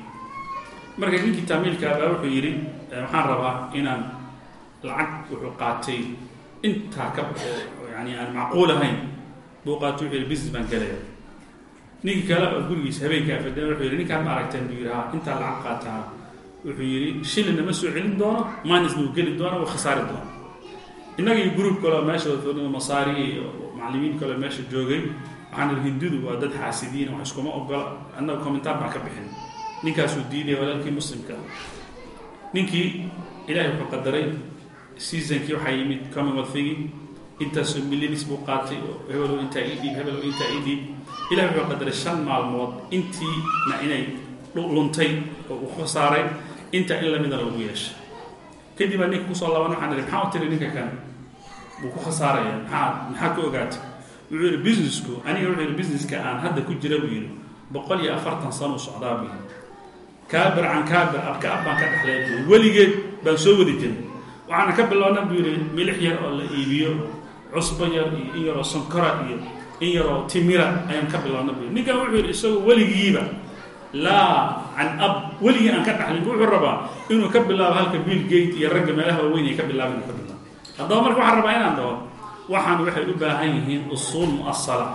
Marka ninkii taamiilkaa baa wuxuu yidhi waxaan rabaa inaan lacag wuxuu qaatay. Intaa ka yani aan macquul ahayn. Buu qaatay wuxuu yidhi business baan galaya ninkii kale oo gurigiisa habeenkaa fadhiya wuxuu yidhi ninkaan ma aragteen? Buu yidhi ha intaa lacag qaataa wuxuu yidhi shilina ma soo celin doono minusna wuu geli doono waa khasaari doono. Innaga iyo gruub kaleo meesha masaari iyo macallimiin kaleo meesha joogay waxaan ihi hindidu waa dad xaasidiin wax iskuma ogola annaga commentaar baan ka bixin. Ninkaasuu diidaya walaalkii muslimka. Ninkii ilaahay wuxuu qadaray seasonkii waxaa yimid commonwealthigii intaasoo millinis buu qaatay oo hebelow intaa ii dhiib hebelow intaa ii dhiib. Ilahay wuxuu qadaray shan maalmood. Intiina inay luntay oo uu khasaaray intaa in lamida lagu yeeshay. Kadib baa ninka ku soo laaban waxaan ihi maxaa u tiri ninka kan? Wuu ku khasaaraya maxaa maxaa ka ogaatay? Wuxuu yidhi businessku aniga wuxuu yidhi businesska aan hadda ku jira buu yidhi. Boqol iyo afartan sano u socdaa buu yidhi. Kaabir can kaabir abka ab baan ka dhexlay buu weligeed baan soo wadi jiray waxaana ka bilowna buu yidhi milix yar oo la iibiyo cusbo yar iyo in yaroo sonkora iyo in yaroo timira ayaan ka bilowna buu yidhi. Ninkan wuxuu yidhi isagoo weligiiba laa can ab weligii aan ka dhaxlin wuxuu rabaa inuu ka bilaabo halka bill gate iyo ragga meelaha waaweyn ay ka bilaaba inuu ka bilaabo. Haddaba marka waxaan rabaa inaan dhaho waxaan waxay u baahan yihiin usuul mu'asala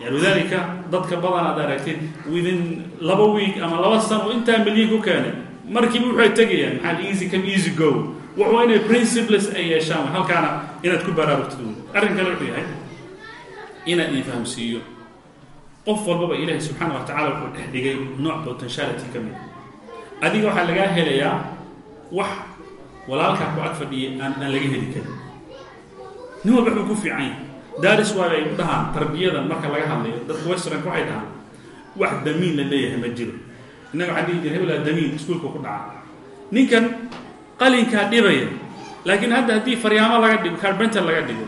yani lidalika dadka badan aad aragtid within laba week ama laba sano intaa milyan ku keenay markiiba waxay tegayaan maxaa easy come easy go. Wuxuu inay principles ay yeeshaan halkaana inaad ku baraarugtid wey arrin kale wuxuu yahay inaad idin fahamsiiyo qof walbaba ilaahay subxaana wa tacala wuxuu dhex dhigay nooc potentiality ka mid. Adiga waxaa lagaa helayaa wax walaalkaa ku ag aan aan laga heli karin. Nin walba wuxuu ku fiican yahay. Daris waay ay u dhahaan tarbiyadan marka laga hadlayo. Dadka westernka waxay dhahaan wax damiin la leeyahay ma jiro. Innaga waxaan dhihi jira hebelaa damiin iskuulka ku dhaca. Ninkan qalinkaa dhibaya laakiin hadda haddii faryaamo laga dhigo carbenter laga dhigo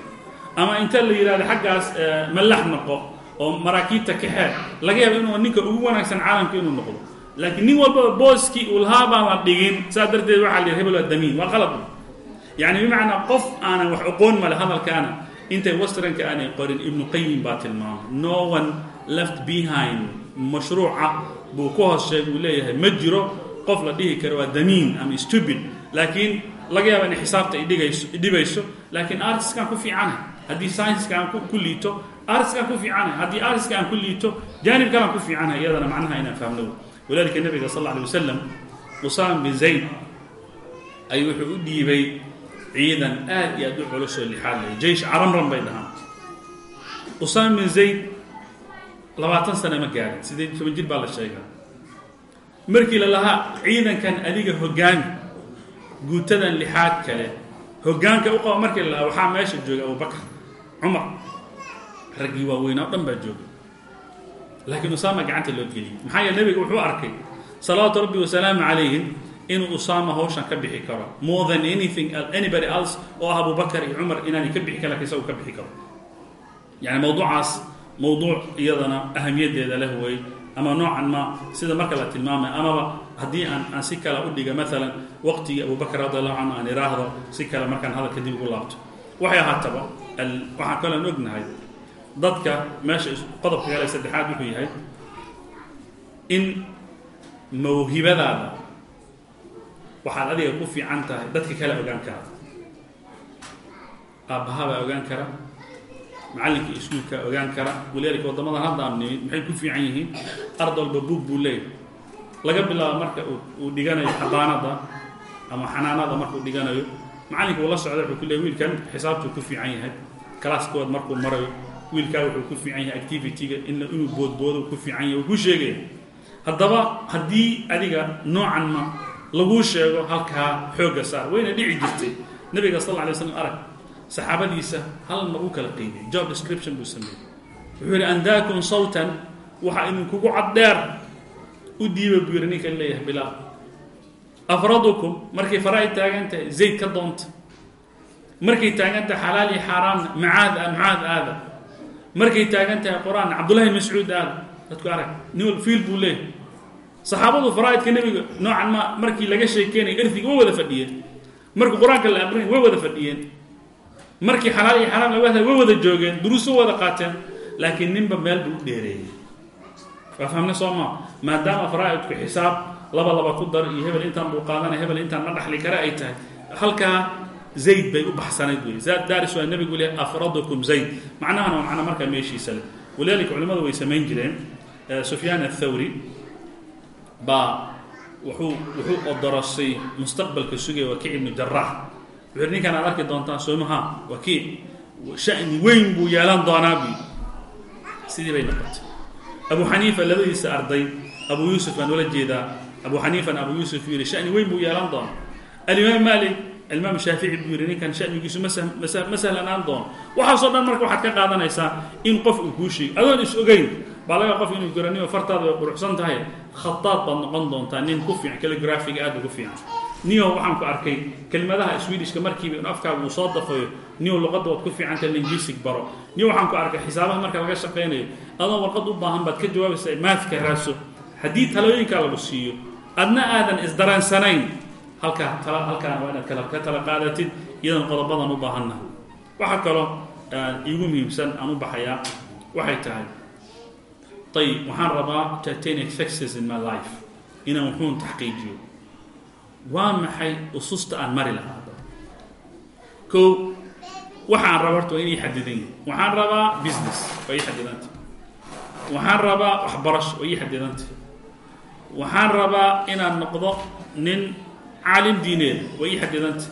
ama inta la yidhahdo xaggaas mallax noqo oo maraakiibta kaxeer laga yaabo inuu ninka ugu wanaagsan caalamka inuu noqdo. Laakiin nin walbaba booskii uu lahaa baan la dhigin saas darteed waxaa la yidhi hebel waa damiin waa qalad yani bimacnaa qof aanan wax oqoon male hadalkaana intay westernka aanay qorin ibnu qayim baa tilmaamay. No one left behind mashruuca buu ku hoos sheegay uu leeyahay ma jiro qof la dhihi karo waa damiin ama stupid. Laakiin laga yaaba inay xisaabta idhibayso laakiin artiskaan ku fiicanahay haddii scienceska aan ku liito artiskaan ku fiicanahay haddii artiska aan ku liito jaanib kalaan ku fiicanahay iyadana macnaha inaan fahmno walidalika nabiga sal alla alay wasalam bin zayd ayuu wuxuu u dhiibay ciidan aad iyo aad u culusoo lixaad leh. Jeish caramran bay dhahaan. Usaam bin zayd labaatan sane ma gaarin sideed toban jir baa la sheegaa? Markii la ciidankan adiga hoggaami guutadan lixaad kale hoggaanka u qaba markii la lahaa waxaa meesha jooga abubakar cumar raggii waaweynaa o dhan baa jooga. Laakiin usaama gacanta loo geliyey. Maxaa yeele nebiga wuxuu arkay salawaatu rabbi wasalaamu calayhim inuu usaama hawshan ka bixi karo. More than anything anybody else oo ah abubakar iyo cumar inaanay ka bixi laakiin isagu ka bixi karo. Yani mawduucaas mawduuc iyadana ahamiyaddeeda leh wey ama noocan ma sida marka la tilmaamay amaba haddii aan aan si kale u dhiga maalan waqtigii abubakar radi allahu canhu aan iraahdo si kale markaan hadalka dib ugu laabto. Waxay ahaataba waxaan kaloon ognahay dadka meesha qodobka kale saddexaad wuxuu yahay? In mawhibadaada waxaad adiga ku fiican tahay dadka kale ogaan kara aabbahabaa ogaan kara macallinka iskuulkaa ogaan kara walidaalika waddamadan hadda aan nimid maxay ku fiican yihiin? Ard walba buug buu leeyahay. Laga bilaabo marka uu dhiganayo xadaanada ama xanaanada markuu dhiganayo macallinka uu la socda wuxuu ku leeyay wiilkan xisaabtuu ku fiican yahay. Kalaaskood markuu marayo wiilkaa wuxuu ku fiican yahay activity-ga in inuu boodboodo ku fiican yahay uu ku sheegaya haddaba haddii adiga noocan ma laguu sheego halkaa xoogga saar wayna dhici jirtay. Nabiga sal alay slam arag saxaabadiisa hal mar u kala qeybiyay job description buu sameeyey. Wuxuu yidhi andaakum sawtan waxaa idinkugu caddheer u diiba buu yidhi ninkan leeyahay bilaal afradukum markay fara-i taagan tahay zayd ka doonta markay taagan xalaal iyo xaaraamna macaad a macaad aada markay taagan tahay qur'aan cabdullahi aada dadku arag niwal fiil buu leeyahay. Saxaabadu faraa'idka nebiga noocan ma markii laga sheekeynaya erfiga way wada fadhiyeen. Markii qur'aanka la aqrinay way wada fadhiyeen. Markii xalaal iyo xaraam laga hadlay wada joogeen duruus way wada qaateen laakiin ninba meel buu u dheereeyey. Waa fahamna soo maa maadaama faraa'idku xisaab laba laba ku dar iyo hebel intaan buu qaadanaya hebel intaan ma dhaxli kara ay tahay. Halkaa zayd bay u baxsanayd wey daaris waa nebigu leeyahay afradukum zayd. Macnahana waa macna markaa meeshiisa leh. Walidaalika culimmadu way samayn jireen. Sufyaan athawri baa wuxuu wuxuu odorosay mustaqbalka sugaya wakiic ibnu jaraax yidhi ninkan aad arki doontaan soomaha wakiic sha'ni weyn buu yeelan doonaa buu sidii bay noqotay. Abu xaniifa labadiisa arday abu yuusuf baan ula jeedaa. Abu xaniifana abu yuusuf yuu yidhi sha'ni weyn buu yeelan doona alimaam maalik alimaam shaafici buu yidhi ninkan sha'nigiisu ma sahlanaan doono waxaasoo dhan marka waxaad ka qaadanaysaa in qof uu kuu sheegay adoon is ogeyn baa qof inuu garo nio fartaada way quruxsan tahay. Khadaad baad noqon doontaa nin ku fiican caligraphiga aad ugu fiican. Nio waxaan ku arkay kelimadaha swedishka markiiba in afkaaga uu soo dafayo nio luqadda waad ku fiicanta linguistic baro. Nio waxaan ku arkay xisaabaha marka laga shaqaynayo adoo warqad u baahan baad ka jawaabaysa maadka raaso. Haddii talooyinkaa lagu siiyo adna aadan isdareensanayn halkaa tala halkaana waa inaad kala ka tala qaadatid iyadan qodobadan u baahannaha waxaa kaloo iigu muhiimsan aan u baxayaa waxay tahay ayib waxaan rabaa to attain success in my life inaan wuxuun taxqiijiyo. Waa maxay ususta aan mari lahaa ko waxaan raba horta waa inay xadidan yihiin waxaan rabaa business waa ii xadidanta waxaan rabaa waxbarasho waa ii xadidanta waxaan rabaa inaan noqdo nin caalim diineed waa ii xadidanta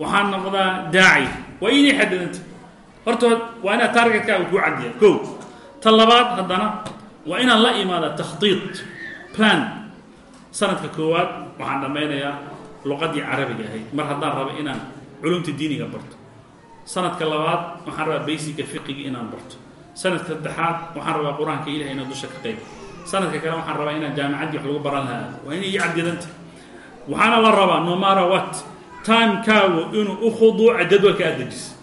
waxaan noqdaa daaci waa inay xadidanta horta waa inaad targetkaaga kuu cadiya ko ta labaad haddana waa inaan la imaada takhdiid plan. Sanadka koowaad waxaan dhammaynayaa luqadii carabiga ahayd. Mar haddaan rabo inaan culumta diiniga barto. Sanadka labaad waxaan rabaa basica fiqiga inaan barto. Sanadka saddexaad waxaan rabaa qur'aanka ilahay inaan dusha ka qayb. Sanadka kale waxaan rabaa inaan jaamicaddii wax lagu baran lahaa. Waa inay ii cadidanta waxaana la rabaa no matter what timekaagu inuu u khuduuca jadwalka aad dejisa.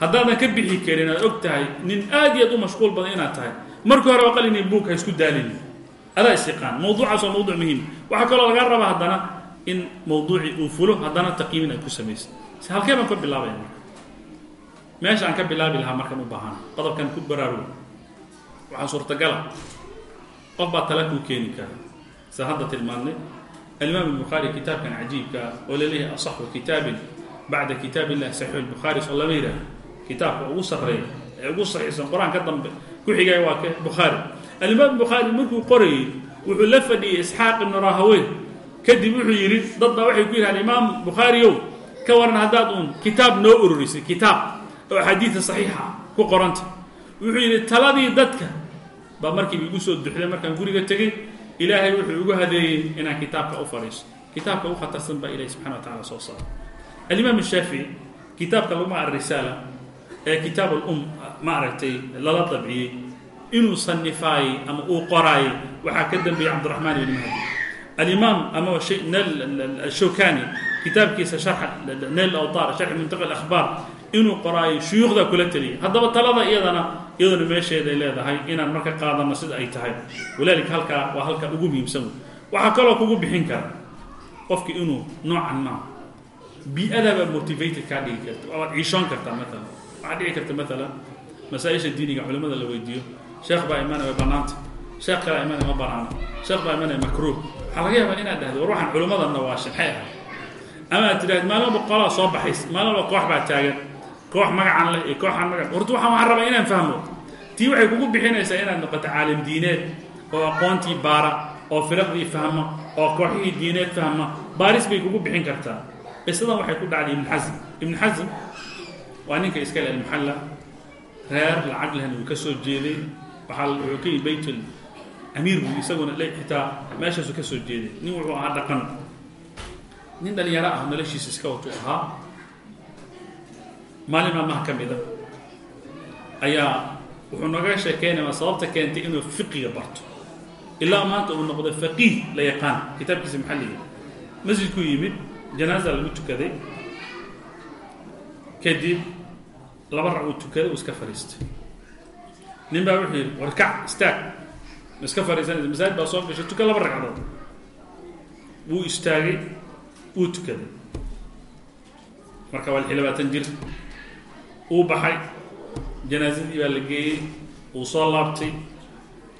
Haddaadan ka bixi karin aad og tahay nin aad iyo aad u mashquul badan inaad tahay markii hore qalini buug ha isku daalin adaa isiqaan mawduucaas waa mawduuc muhiim. Waxaa kaloo laga rabaa haddana in mawduucii uu fulo haddana taqiimin aad ku samaysa halkee baan ka bilaabaya marka. Meesha aan ka bilaabi lahaa markaan u baahana qodobkan ku baraaruga waxaa suurtagala qof baa tala kuu keeni kara sida hadda tilmaannay alimaam albukhaari kitaabkan cajiibka ah oo la leeyahay asaxu kitaabin bacda kitaab illahi saxiix albukhaari soo lama yidhaah kitaabka ugu sarreeya ee ugu saxiixsan qur'aan ka dambe ku xigaya waa bukhaari alimaam bukhaari markuu qorayey wuxuu la fadhiyey isxaaq ibnu rahaweyn kadib wuxuu yidhi dad baa waxay ku yidhahdeen imaam bukhaariyow ka waran haddaad uun kitaab noo ururisay kitaab oo axaadiida saxiixa ku qoranta wuxuu yidhi taladii dadka baa markiiba igu soo duxday markaan guriga tegey ilaahay wuxuu igu hadeeyey inaan kitaabka u fadhiiso kitaabka u khatarsan baa ilahi subxana wa tacala soo saaray alimaam shaafici kitaabka laguma arisaala ee kitaab alum ma aragtay lala dabciyey inuu sanifaayey ama uu qoraayey waxaa ka dambeeyey cabdiraxmaan ibni mahdi. Alimaam ama shawkani kitaabkiisa nail awtar sharxi muntaqa akhbaar inuu qoraayo shuyuukhda kula teliyay haddaba talada iyadana iyaduna meesheeday leedahay inaan marka qaadano sida ay tahay. Walaalika halkaa waa halka ugu muhiimsan waxaa kaloo kugu bixin kara qofki inuu noocan maa bi-adabaa motivated kaa dhigi karta. Waad ciishoon kartaa maalan waxaa dhici karta maalan masaa-isha diiniga culimmada la weydiiyo. Sheekh baa imaana way bannaanta sheekh kalaa imanaya ma banaano sheekh baa imanaya makruuh. Waxaa laga yaabaa inaad dhahdo war waxaan culimmadanna waa sharxay ah ama aad tidhahd maalin walba qolaa soo baxays maalin walba koox baa taagan koox magacan leh iyo kooxaan magac horta waxaan waxaan rabaa inaan fahmo. Tii waxay kugu bixinaysaa inaad noqoto caalim diineed oo aqoontii baara oo firaqdii fahma oo kooxihii diineed fahma baaris bay kugu bixin kartaa. Qisadan waxay ku dhacday ibnu xasm ibnu xasm waa ninka iska le almuxalla reer lacag lehna uu ka soo jeeday. Waxaa wuxuu ka yihi baytul amiir buu isaguna le xitaa meeshaasuu ka soo jeeday. Nin wuxuu ahaa dhaqan. Nin dhalinyaro ah noloshiisa iska watu ahaa maalin maalmaha ka mida ayaa wuxuu naga sheekeynaya sababta keentay inuu fiqiga barto. Ilaa maanta uu noqdo faqiih la yaqaan kitaabkiisa maxalliga. Masjidkuu yimid janaaza lagu tukaday. Kadib laba rag uu tukaday uu iska fadhiistay nin baa wuxuu yidhi warkac istaag. Ma iska fadhiisanaysa masaajid baa soo gashay tuka laba ragcadood. Wuu istaagay wuu tukaday. Marka waa lixi labaatan jir uu baxay. Janaasadii baa la geeyey uu soo laabtay.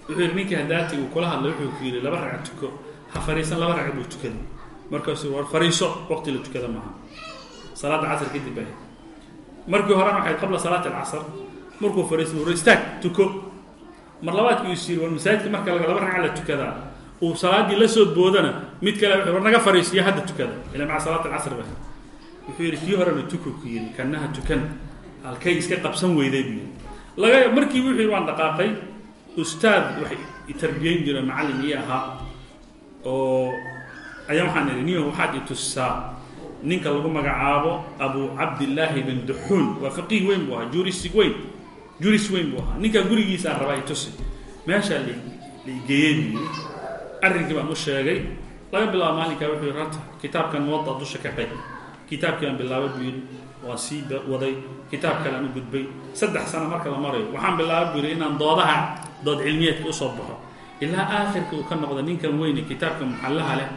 Wuxuu yidhi ninkii hadaati uu kula hadlay wuxuu ku yidhi laba ragca tuko. Ha fadhiisan laba ragcad buu tukaday. Markaasuu war fadhiiso waqti la tukada maaha. Salaadda casr kadib baa markii horena waxay qabla salaati alcasr markuu fadhiistay war istaag tuko. Mar labaadkii is yiri war masaajidka marka laba ragca la tukadaa uu salaaddii la soo boodana mid kale wuxuu war naga fadhiisiyo hadda tukada. Ila maca salaat alcasr ba wuxuu yidhi kii horena tuku ku yidhi kannaha tukan halkay iska qabsan weyday buu laga markii wuxuu yidhi waan dhaqaaqay ustaad waxay tarbiyeyn jireen macallin ii ahaa oo ayaa waxaan idhi niyo waxaad i tusaa ninka lagu magacaabo abu cabdillaahi bin duxuun. Waa faqiih weyn buu ahaa jurisig weyn juris weyn buu ahaa. Ninkaa gurigiisaan rabaa i tusi meeshaa la laigeeyey buu arrinkii baan u sheegay. Laga bilaabo maalinkaa wuxuu yidhi rata kitaabkan muwada dusha ka qayb kitaabkii baan bilaabay buu yidhi waan sii waday. Kitaab kale aan u gudbay. Saddex sano marka la marayo waxaan bilaabay buu yidhi inaan doodaha dood cilmiyeedka u soo baxo. Ilaa aakhirka uu ka noqdo ninkan weyne kitaabka muxallaha leh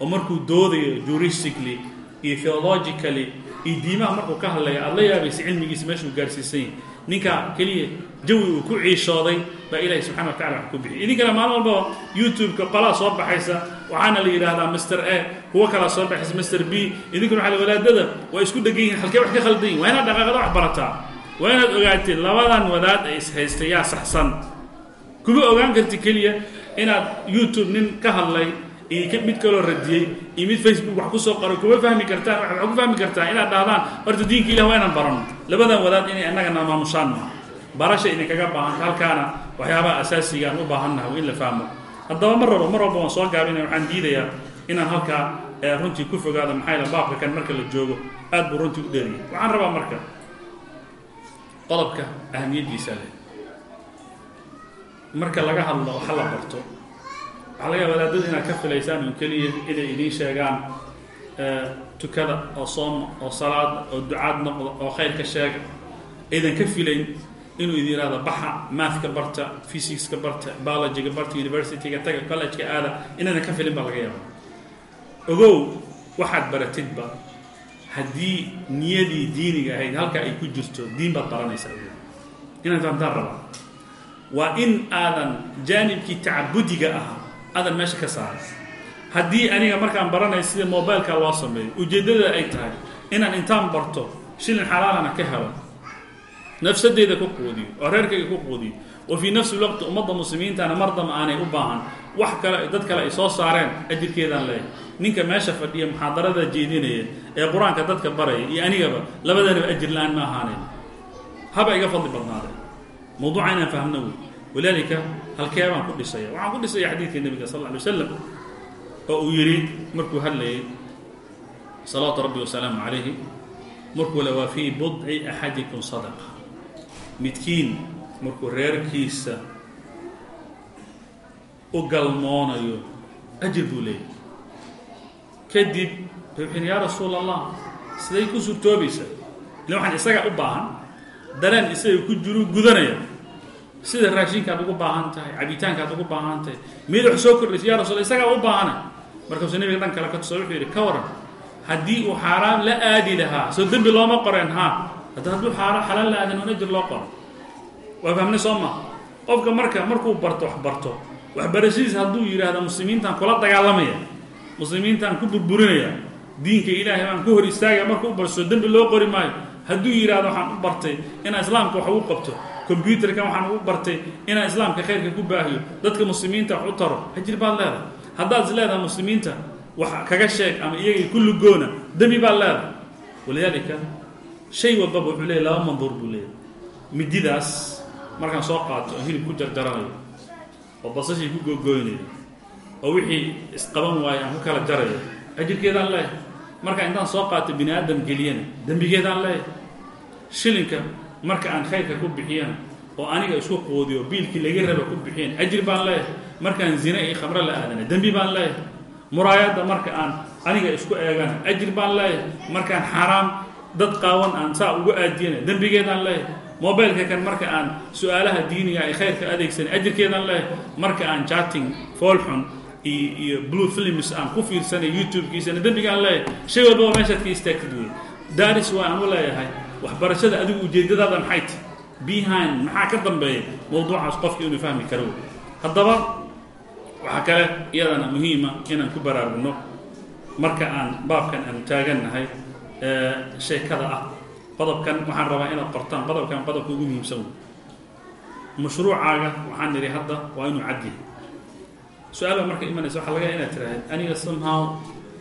oo markuu doodayo juristically iyo theologically iyo diimaha markuu ka hadlayo aada la yaabaysa cilmigiisa meeshuu gaarsiisan yahay ninka keliya jawi uu ku ciishooday baa ilaahay subxana wa tacala wax ku bixiyay idinkana maalin walbaba youtube-ka qolaa soo baxaysa waxaana la yidhaahdaa master a kuwo kalaa soo baxaysa master b. Idinkuna waa wadaadada waa isku dhegan yihiin halkee wax ka khaldan yihiin waa inaad dhaqaaqada wax barataa waa inaad ogaatid labadan wadaad ay ishaysta yaa saxsan. Kuma ogaan karti keliya inaad youtube nin ka hadlay iyo mid kaloo radiyey iyo mid facebook wax ku soo qaray kuma fahmi kartaan waxaa ku fahmi kartaa inaad dhahdaan horta diinka ilah waa inaan labadan wadaad inay annagana maamushaan maha barasha idinkaga baahanta halkaana waxyaabaha asaasiga aan u baahannahay in la fahmo. Haddaba mar rabo mar walba waan soo gaabinaya waxaan diidayaa inaan halkaa runtii ku fogaado maxaa yaele baabka kan marka la joogo aad buu runtii u dheeriyay waxaan rabaa marka qodobka ahamiyaddiisa leh. Marka laga hadlo waxa la barto waxaa laga yaaba wadaadada inaad ka filaysaan oo keliya inay idiin sheegaan tukada oo sooma oo salaada oo ducaad noqda oo khayrka sheega aydan ka filayn inuu idin yihahdo baxa maathka barta physicska barta biologyga barta universityga taga collegeka aada inaadan ka filin baa laga yaaba ogow waxaad baratidba haddii niyadii diiniga ahayd halka ay ku jirto diin baad baranaysaa. Inaad fahamtaan rabaa. Waa in aadan jaanibkii tacabudiga ahaa aadan meesha ka saaray. Haddii aniga markaan baranay sida mobileka loo sameeyo ujeeddada ay tahay inaan intaan barto shilin xalaalana ka helo nafsadeyda ku quudiyo oo reerkayga ku quudiyo wa fii nafsi lwaqti ummadda muslimiintana mardama aanay u baahan wax kale dad kale ay soo saareen ajirkeedaan leeyahay. Ninka meesha fadhiya muxaadarada jeedinaya ee qur'aanka dadka baraya iyo anigaba labadanaba ajir la'aan ma ahaaneyn haba iga fadli badnaadeen. Mawduuca inaan fahmno wey walaalika halkee baan ku dhisaya. Waxaan ku dhisaya xadiidka nebiga sal alla alay wasalam oo uu yidhi markuu hadlayay salawaatu rabbi wasalaamu calayhi markuu le waa fii budci axadikum sadaqa. Midkiin markuu reerkiisa u galmoonayo ajir buu leeyahy kadib wuxuu yaa rasuul allah siday ku suurtoobaysaa ila waxaan isagaa u baahan dareen isaga ku sida raashinkaad ugu baahan tahay cabitaankaad ugu baahan tahay wax soo kordhaysa ya rasul isagaa u baahana. Markaasuu nabiga dhan kale ka tusa wuxuu yidhi ka waran haddii uu xaaraan la aadi lahaa soo dembi looma qoreen haa hadda hadduu xaaraan xalaal la aadan un ajir loo qoro. Waa fahmnay soo maa qofka marka markuu barto wax barto waxbarashadiisa hadduu yidhaahdo muslimiintaan kula dagaalamaya muslimiintaan ku burburinaya diinka ilaahay baan ku hor istaagaya marka u barso dembi loo qori maayo hadduu yidhahdo waxaan u bartay inaan islaamka wax ugu qabto combyuterkan waxaan ugu bartay inaan islaamka khayrka ku baahiyo dadka muslimiinta wax u taro hajir baad leedahay. Haddaad is leedahay muslimiinta wax kaga sheeg ama iyagay kulli goona dembi baad leedahay. Walidaalika shay walbaba wuxuu leeyahy laba manduur buu leeyahy mididaas markaan soo qaato oo hilib ku jarjaranayo oo basashii ku googooynayo oo wixii isqaban waayo aan ku kala jarayo ajirkeedaan leeyahay. Marka intaan soo qaato bini aadam geliyana dembigeedaan leeyahay. Shilinka marka aan khayrka ku bixiyana oo aniga isku quudiyo biilkii laga raba ku bixiyan ajir baan leeyahay. Markaan zine iyo khamro la aadana dembi baan leeyahay. Muraayadda marka aan aniga isku eegana ajir baan leeyahay. Markaan xaaraam dad qaawan aan saa ugu aadiyana dembigeedaan leeyahay. Mobileka kan marka aan su'aalaha diiniga ay khayrka adeegsanay ajirkeedaan leeyahay. Marka aan chatting foolxun iyo blue films aan ku fiirsanay youtube-kiisana dembigaan leeyahay. Shay walbaba meeshaad ka istaagtid wey daris waa aan u leeyahay waxbarashada adigu ujeeddadaada maxay tahy behind maxaa ka dambeeya mawduucaas qofka inuu fahmi karo? Haddaba waxaa kale iyadana muhiima inaan ku baraarugno marka aan baabkan aanu taagannahay sheekada ah. Qodobkan waxaan rabaa inaad qortaan qodobkan qodobka ugu muhiimsan. Mashruucaaga waxaan nidhi hadda waa inuu cadyahay su'aal baa marka imanaysa waxaa laga yaaba inaad tiraahd aniga somehow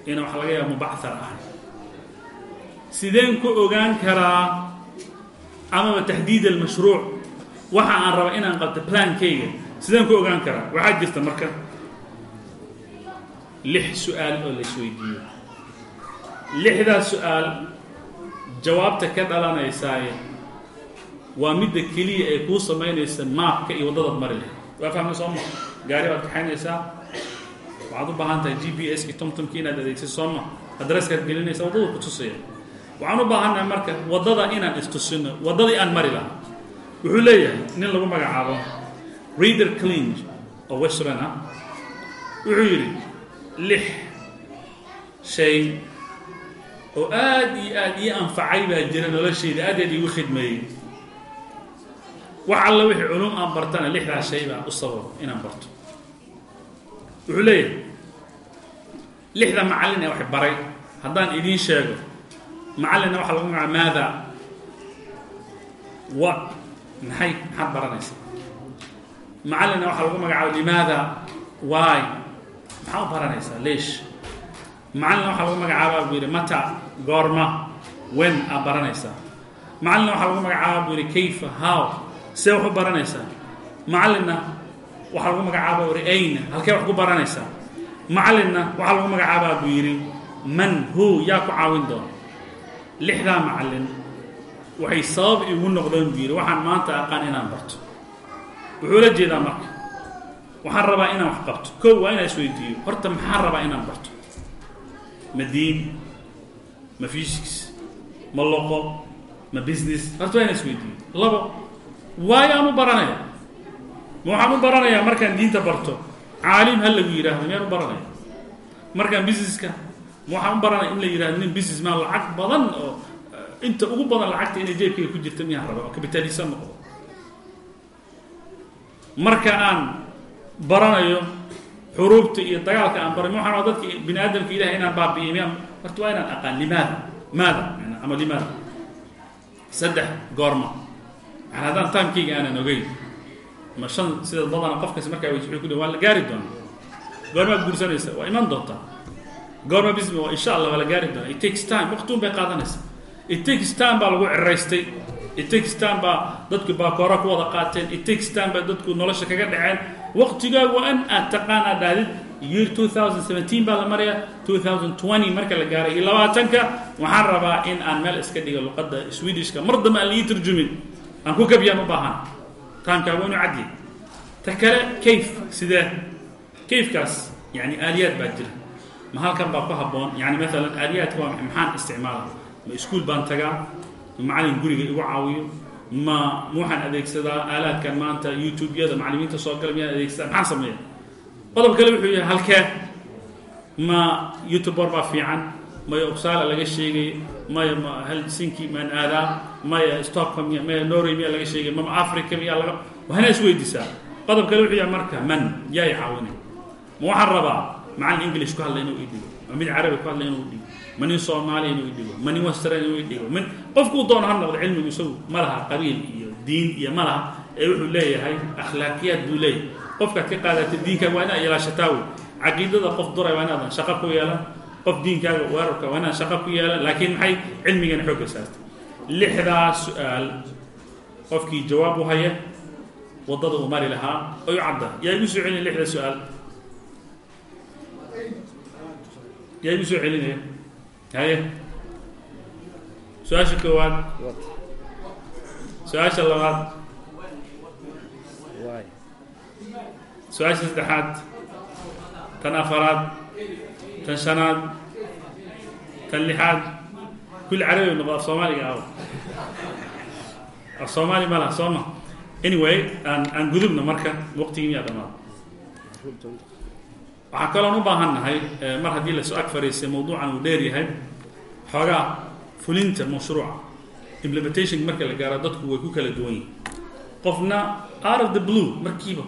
ina waxaa laga yaaba mubachar ah sideen ku ogaan karaa amaba taxdiid almashruuc. Waxa aan raba inaan qabto plankayga. Sideen ku ogaan karaa. Waxaa jirta marka. Lix su'aal oo la isweydiiyo. Lixdaas su'aal jawaabta ka dhalanaysaay waa midda keliya ee kuu samaynaysa maapka iyo waddadaad mari lahayd waa fahmay soo ma? Gaari baad kaxaynaysaa waxaad u baahan tahay g p s ki tomtomki inaad adeegsa soo ma? Adresskaad gelinaysa waddada ku tusaya waxaan u baahannahay marka waddada inaan istusino waddadii aan mari lahaa wuxuu leeyahay nin lagu magacaabo reader clinge oo western ah. Wuxuu yidhi lix shay oo aad iyo aad ii anfacay baa jira noloshayda aad aad iigu khidmeeyey wax alla wixii culum aan bartana lixdaas shay baa u sababa inaan barto. Wuxuu leeyahay lixda macallin ee wax baray haddaan idiin sheego macallinna waxaa lagu magacaaba maada? Wa. Maxay? Maxaad baranaysaa macallinna waxaa lagu magacaaba limaada? Why? Maxaa u baranaysaa leesh. Macallinna waxaa lagu magacaabaa buu yidhi mata goorma wen aad baranaysaa macallinna waxaa lagu magacaabaa buu yidhi kayfa? How? See wax u baranaysaa macallinna waxaa lagu magacaabaa yidhi ayna halkee wax ku baranaysaa macallinna waxaa lagu magacaabaa buu yidhi man who? Yaa ku caawin doona lixdaa macallin. Waxay sabab igu noqdeen buu yidhi waxaan maanta aqaan inaan barto. Wuxuu la jeedaa marka waxaan rabaa inaan wax qabto. Kow waa inaan isweydiiyo horta maxaan rabaa inaan barto. Ma diin ma physics ma loqo ma business. Horta waa inaan isweydiiyo labo waayo aan u baranaya ma waxaan u baranayaa markaan diinta barto. Caalim ha lagu yidhaahdo miyaan u baranaya markaan businesska ma waxaan u baranaya in la yidhahdo nin business maan lacag badan oo inta ugu badan lacagta inay jeebkayga ku jirta miyaan raba oo capitalisan noqdo. Marka aan baranayo xuruubta iyo dagaalka aan baray waxaan dadka bini aadamka ilahay inaan baabi'iyo miyaan horta waa inaan aqaan limaada maada ama limaada saddex goorma. Yani haddaan taamkayga aanan ogeyn. Ma shan sida badana qofkaasi markaa wuxuu ku waa la gaari doonaa. Goormaad guursanaysa waa iman doontaa goorma bismi waa insha allah waa la gaari doonaa. It takes time. Waqtiun bay qaadanaysaa. It takes time baa lagu ceraystay it takes time baa dadku baakoora ku wada qaateen. It takes time baa dadku nolosha kaga dhaceen. Waqtigaagu waa in aad taqaanaa dhahdid year two thousand seventeen baa la maraya two thousand twenty marka la gaaray. Iyo labaatanka waxaan rabaa in aan meel iska dhigo luqadda swedishka. Mar dambe aan lii turjumin aan ku kabiyaan u baahan. Taamkaagu inu cadyi ta kale kayf. Sidee? Kayfkaas yani aaliyaad baa jira ma halkan baa ku habboon? Yani maalan aaliyaadka waa maxaan isticmaala. Ma iskuol baan tagaa? Ma macallin guriga igu caawiyo? Ma ma waxaan adeegsadaa? Aalaadkan maanta youtube-yada macallimiinta soo gala miyaan adeegsadaa maxaan sameeya qodob kale wuxuu yahay halkee? Ma youtubor baa fiican? Maya uppsala laga sheegay? Maya ma helsinki maan aadaa? Maya stockholm maya norway miyaa laga sheegay? Mama africa miyaa laga waxaana isweydiisaa qodob kale wuxuu yahay marka man yaa i caawinay. Ma waxaan rabaa macalin english ku hadla inuu idhigo ma mid carabi ku hadla inuu idhigo ma nin soomaaliya inuu idhigo ma nin western inuu idhigo min qofkuu doono ha noqdo cilmigu isagu ma laha qabiil iyo diin iyo ma laha ee wuxuu leeyahay akhlaaqiyaad buu leeyahay. Qofkaad ka qaadatay diinkaaga waa inaad ilaashataa wey caqiidada qof duray waa inaadan shaqo ku yeelan. Qof diinkaaga weerarka waa inaadan shaqo ku yeelan. Laakiin maxay cilmigana xoogga saartay. Lixdaa su'aal qofkii jawaab u haya waddada uu mari lahaa oy cadda yaa igu soo celinaya lixda su'aal yaa igu soo celinaya haye su'aasha koowaad su'aasha labaad su'aasha saddexaad tan afaraad. Tan shanaad. Tan lixaad. Kulli carabi noqdo af soomaaliga aw af soomaali ma laha soo ma anyway aan aan gudubno marka waqtigii miyaa dhamaad waxaa kaloon u baahan nahay mar haddii la soo ag fariisay mawduucan uu dheer yahay xoogaa fulinta mashruuca. Implementation marka la gaaro dadku way ku kala duwan yihiin qofna out of the blue markiiba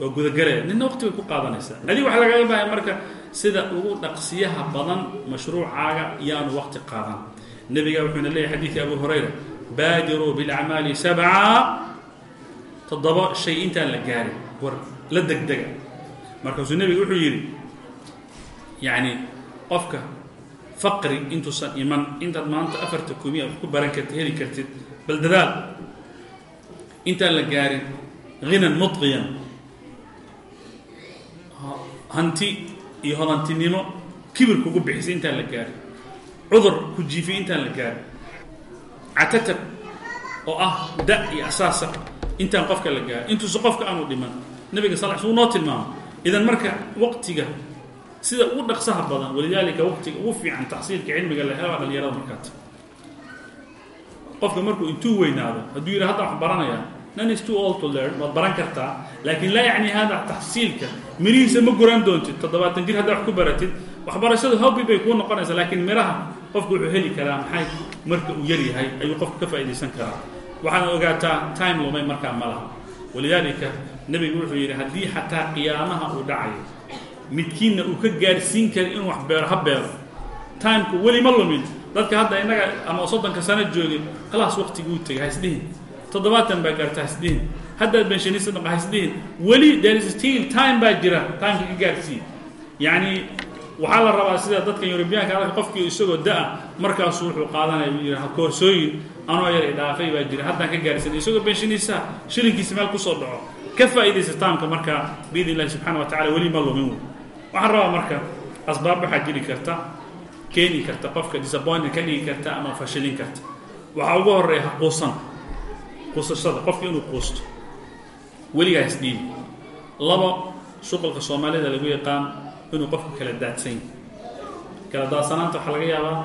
waa gudagalaya. Nina waqti bay ku qaadanaysaa. Adiga waxaa lagaga baahaya marka sida ugu dhaqsiyaha badan mashruucaaga yaanu waqti qaadan. Nebiga wuxuuna leeyahy xadiidka abu hurayra baadiruu bilacmaali sabca toddoba shay intaan la gaarin war la degdega markaasuu nebiga wuxuu yidhi yacni qofka faqri intuusan iman intaad maanta afarta kumiya wax ku baran kartid heli kartid bal dadaal intaan la gaarin hinan mudqiyan hanti iyo hodantinimo kibir kugu bixisay intaan la gaarin cudur ku jiifay intaan la gaarin catatab oo ah da iyo asaasa intaan qofka la gaarin intuusa qofka aanu dhiman nabiga sal sl noo tilmaamo idan marka waqtiga sida ugu dhaqsaha badan walidaalika waqtiga ugu fiican taxsiilka cilmiga la hela dhalinyarada markaat qofka markuu intuu weynaado hadduu yidhi hadda wax baranaya nan is too old to learn waad baran kartaa. Laakiin laa yacni hada taxsiilka mirihiisa ma guran doontid toddobaatan jir haddaa wax ku baratid. Waxbarashadu hobby bay kuu noqonaysaa laakiin miraha qofku wuxuu heli karaa maxay marka uu yar yahay ayuu qofku ka faa'iidaysan karaa. Waxaana ogaataa time lumay markaa ma laha. Walidaalika nebigu wuxuu yidhi haddii xataa qiyaamaha uu dhacayo midkiinna uu ka gaarsiin kara inuu wax beero ha beero. Timku weli ma lumin dadka hadda innaga ama soddonka sano joogay khalaas waqtiguu tegay haisdhihin toddobaatan baa gaarta haisdhihin haddaad benshaniisa dhaqa haisdhihin weli still time baa jira timeka ka gaarsiiya yacni waxaa la rabaa sida dadka yurubiyaanka alka qofkii isagoo da'a markaasu wuxuu qaadanaya uu yidhi koorsooyin anoo yar i dhaafay baa jira. Haddaan ka gaarsiinay isagoo benshaniisa shilinkiisa meel ku soo dhaco ka faa'iidaysa taamka marka biidn illahi subxana wa tacala weli ma lumin wey. Waxaan rabaa marka asbaab waxaa jiri karta keeni karta qofka disappointment ka dhigi karta ama fashilin karta. Waxaa ugu horreeya quusan quusashada qofka inuu quusto weligaa isdhiibi labo shuqulka soomaalida lagu yaqaan inuu qofka kala daadsan yahay. Kala daadsanaanta waxaa laga yaabaa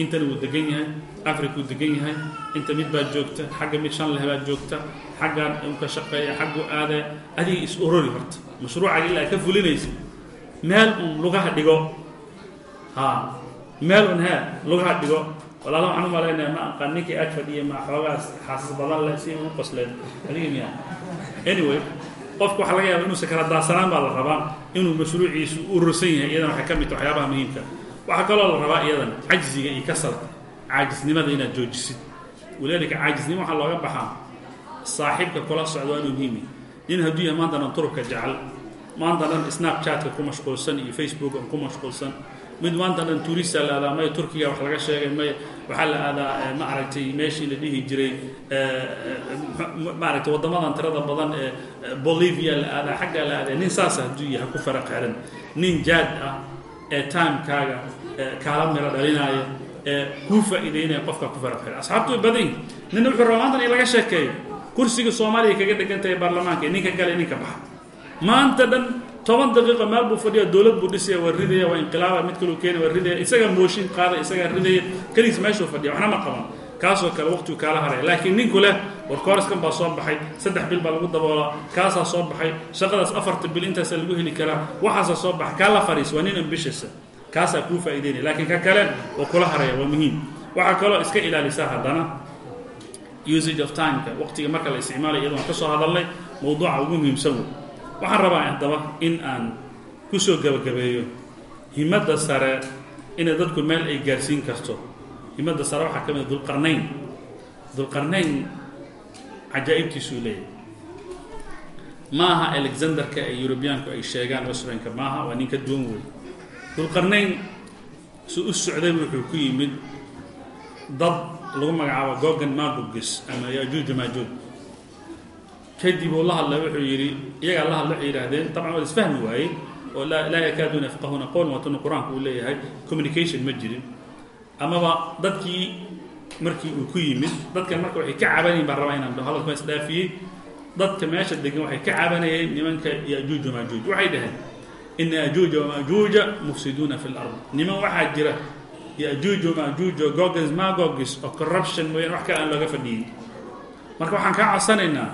intan wuu degan yahay africa uu degan yahay. Inta mid baa joogta xagga mid shan leh baa joogta. Xaggaan ka shaqeeya xaggu aadee adiga is urori horta. Mashruucaga ilaa ka fulinaysa meel un lugaha dhigo. Ha meel un hee lugaha dhigo. Walaala waxaan u malaynaya ma aqaan ninkii ag fadhiya ma xoogaas xaasas badan leh si u qosleen. Adiga miya anyway qofku waxaa laga yaaba inuusan kala daadsanaan baa la rabaa inuu mashruuciisu urursan yahay iyadana waxay ka mid taha waxyaabaha muhiimka waxaa kaloo la rabaa iyadana cajziga iyo kasalka caajisnimada inaad joojisid. Walidaalika caajisnimo waxaa looga baxaa saaxiibka kula socda waa inuu muhiimi. Nin hadduu yahay maanta dhan turubka jecel maanta dhan snapchatka ku mashquulsan iyo facebooka ku mashquulsan mid maanta dhan turista la aadaa may turkiga wax laga sheegay may waxaa la aadaa ma aragtay meeshii la dhihi jiray maaragtay waddamadan tirada badan ee bolivia la aadaa xaggaa la aadaa. Nin saasa hadduu yahay ku fara xeran nin jaad ah ee timekaaga kaala miro dhalinaya ee kuu faa'iidaynaya qofkaa ku fara xeran asxaabtu yihiin nina wuxuu rabaa maantan in laga sheekeeyo kursiga soomaaliya kaga dhegantahay baarlamaanka ninka gale ninka baxa. Maanta dhan toban daqiiqa meel buu fadhiya dowlad buu dhisaya waa ridaya waa inqilaaba mid kaluu keena waa ridaya isagaa mooshin qaada isagaa ridaya keligiis meeshuu fadhiya waxna ma qaban. Kaasoo kale waqtigu kaala haraya laakiin ninku leh warkooraskan baa soo baxay saddex bil baa lagu daboolaa kaasaa soo baxay shaqadaas afarta bil intaasaa lagu heli karaa waxaasaa soo baxay kaa la fariis waa nin ambishasa kaasaa kuu faa'idaynaya laakiin ka kale oo kula haraya waa muhiim. Waxaa kaloo iska ilaalisaa haddana usage of timeka waqtiga marka la isticmaalay iyadoo aan ka soo hadalnay mowduuca ugu muhiimsan wey waxaan rabaa haddaba in aan ku soo gabagabeeyo himadda sare inay dadku meel ay gaarsiin karto. Himadda sare waxaa ka mid dulqarnayn. Dulqarnayn cajaa'ibtiisuu leeyahay. Ma alexanderka ee yurubiyaanku ay sheegaan westranka maaha waa nin ka duwan wey dulqarnayn su u socday wuxuu ku yimid dad lagu magacaabo gogan magogis ama yajuuja maajuuj kadib uu la hadlay wuxuu yidhi iyagaa la hadla waxay yidhaahdeen dabcan waa isfahmi waayey oo laa yakaaduuna yafqahuuna qowlan watuna qur'aanku uu leeyahay communication ma jirin. Amaba dadkii markii uu ku yimid dadkan marka waxay ka cabanayin baan rabaa inaan hadalka isdhaafiyey. Dadka meesha degan waxay ka cabanayeen nimanka yajuuj wamaajuuj waxay dhaheen ina yajuuja wamaajuuja mufsiduuna fi lard niman waxaa jira yajuuj wamaajuuj oo gogis magogis oo corruption mooyaan wax kale aan looga fadhiyin. Marka waxaan kaa codsanaynaa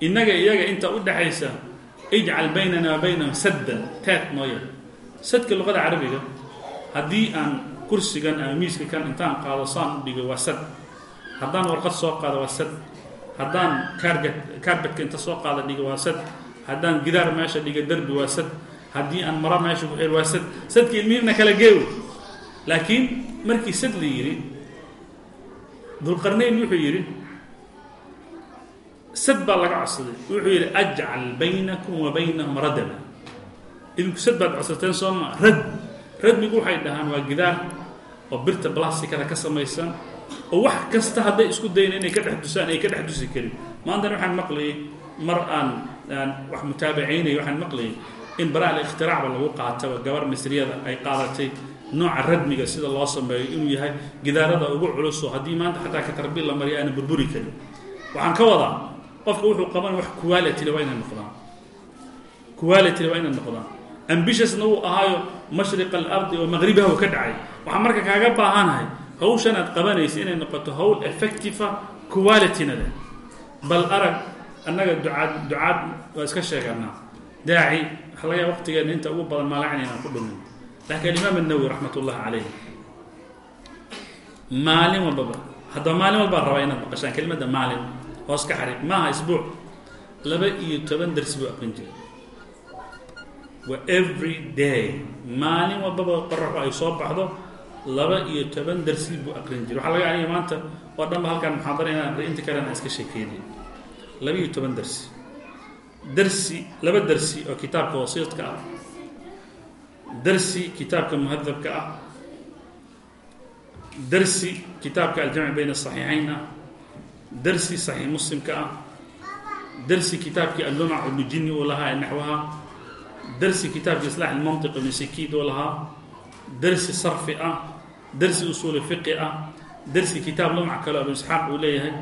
innaga iyaga inta u dhexaysa ijcal baynana wa baynahum saddan teed nooya sadka luqada carabiga haddii aan kursigan ama miiska kan intaan qaado saan dhigo waa sad. Haddaan warqad soo qaado waa sad. Haddaan kaarget kaarbetka inta soo qaada dhigo waa sad. Haddaan gidaar meesha dhiga derbi waa sad haddii aan maro meesha ku xir waa sad. Sadka ilmihiibna kala geewo laakiin markii sad la yidhi dulqarnayn wuxuu yidhi sad baa laga codsaday. Wuxuu yidhi ajcal baynakum wa baynahum radama idinku sad baad codsateen sooma rad. Radmigu waxay dhahaan waa gidaar oo birta blasticada ka samaysan oo wax kasta hadday isku dayan inay ka dhex dusaan ay ka dhex dusi karin. Maantana waxaan maqlayay mar aan aan wax mutaabacaynaya waxaan maqlayay in baraal ikhtiraacba lagu qaataba gabar misriyada ay qaadatay nooca radmiga sida loo sameeyo inuu yahay gidaarada ugu culuso haddii maanta xataa katarbiil la mariyo aana burburi karin. Waxaan ka wadaa qofka wuxuu qaban wax quality waa inay noqdaan. Quality waa inay noqdaan. Ambitiousna uu ahaayo mashriq alardi oo maqribaha uu ka dhacay. Waxaan marka kaaga baahanahay hawshan aad qabanaysa inay noqoto hawl effectiva qualityna leh. Bal arag annaga ducaad ducaad waa iska sheeganaa. Daaci waxa laga yaaba waqtigeena inta ugu badan maalacni inaan ku dhumin. Laakiin alimaam الnawowi raxmat ullahi calayh maalin walbaba haddaba maalin walbaa rabaa inaad maqashaan kelimadda maalin. Hoos ka xariiq maaha isbuuc. Laba iyo toban darsi buu aqrin jiray. Waa every day. Maalin walbaba qoraxu ay soo baxdo laba iyo toban darsi buu aqrin jiray. Waxaa laga aniga maanta oo dhanba halkaan muxaadara inaan inta aan iska sheekeynay laba iyo toban darsi darsi laba darsi oo kitaabka wasiidka ah darsi kitaabka muhadabka ah darsi kitaabka aljamci bayna asaxiixayn ah darsi saxiix muslimka ah darsi kitaabkii allumac ibnu jini uu lahaa ee naxwaha darsi kitaabkii islaax ilmantiq ibnu sakiid uu lahaa darsi sarfi ah darsi usuuli fiqi ah darsi kitaab lumac kale oo ibnu isxaaq uu leeyahay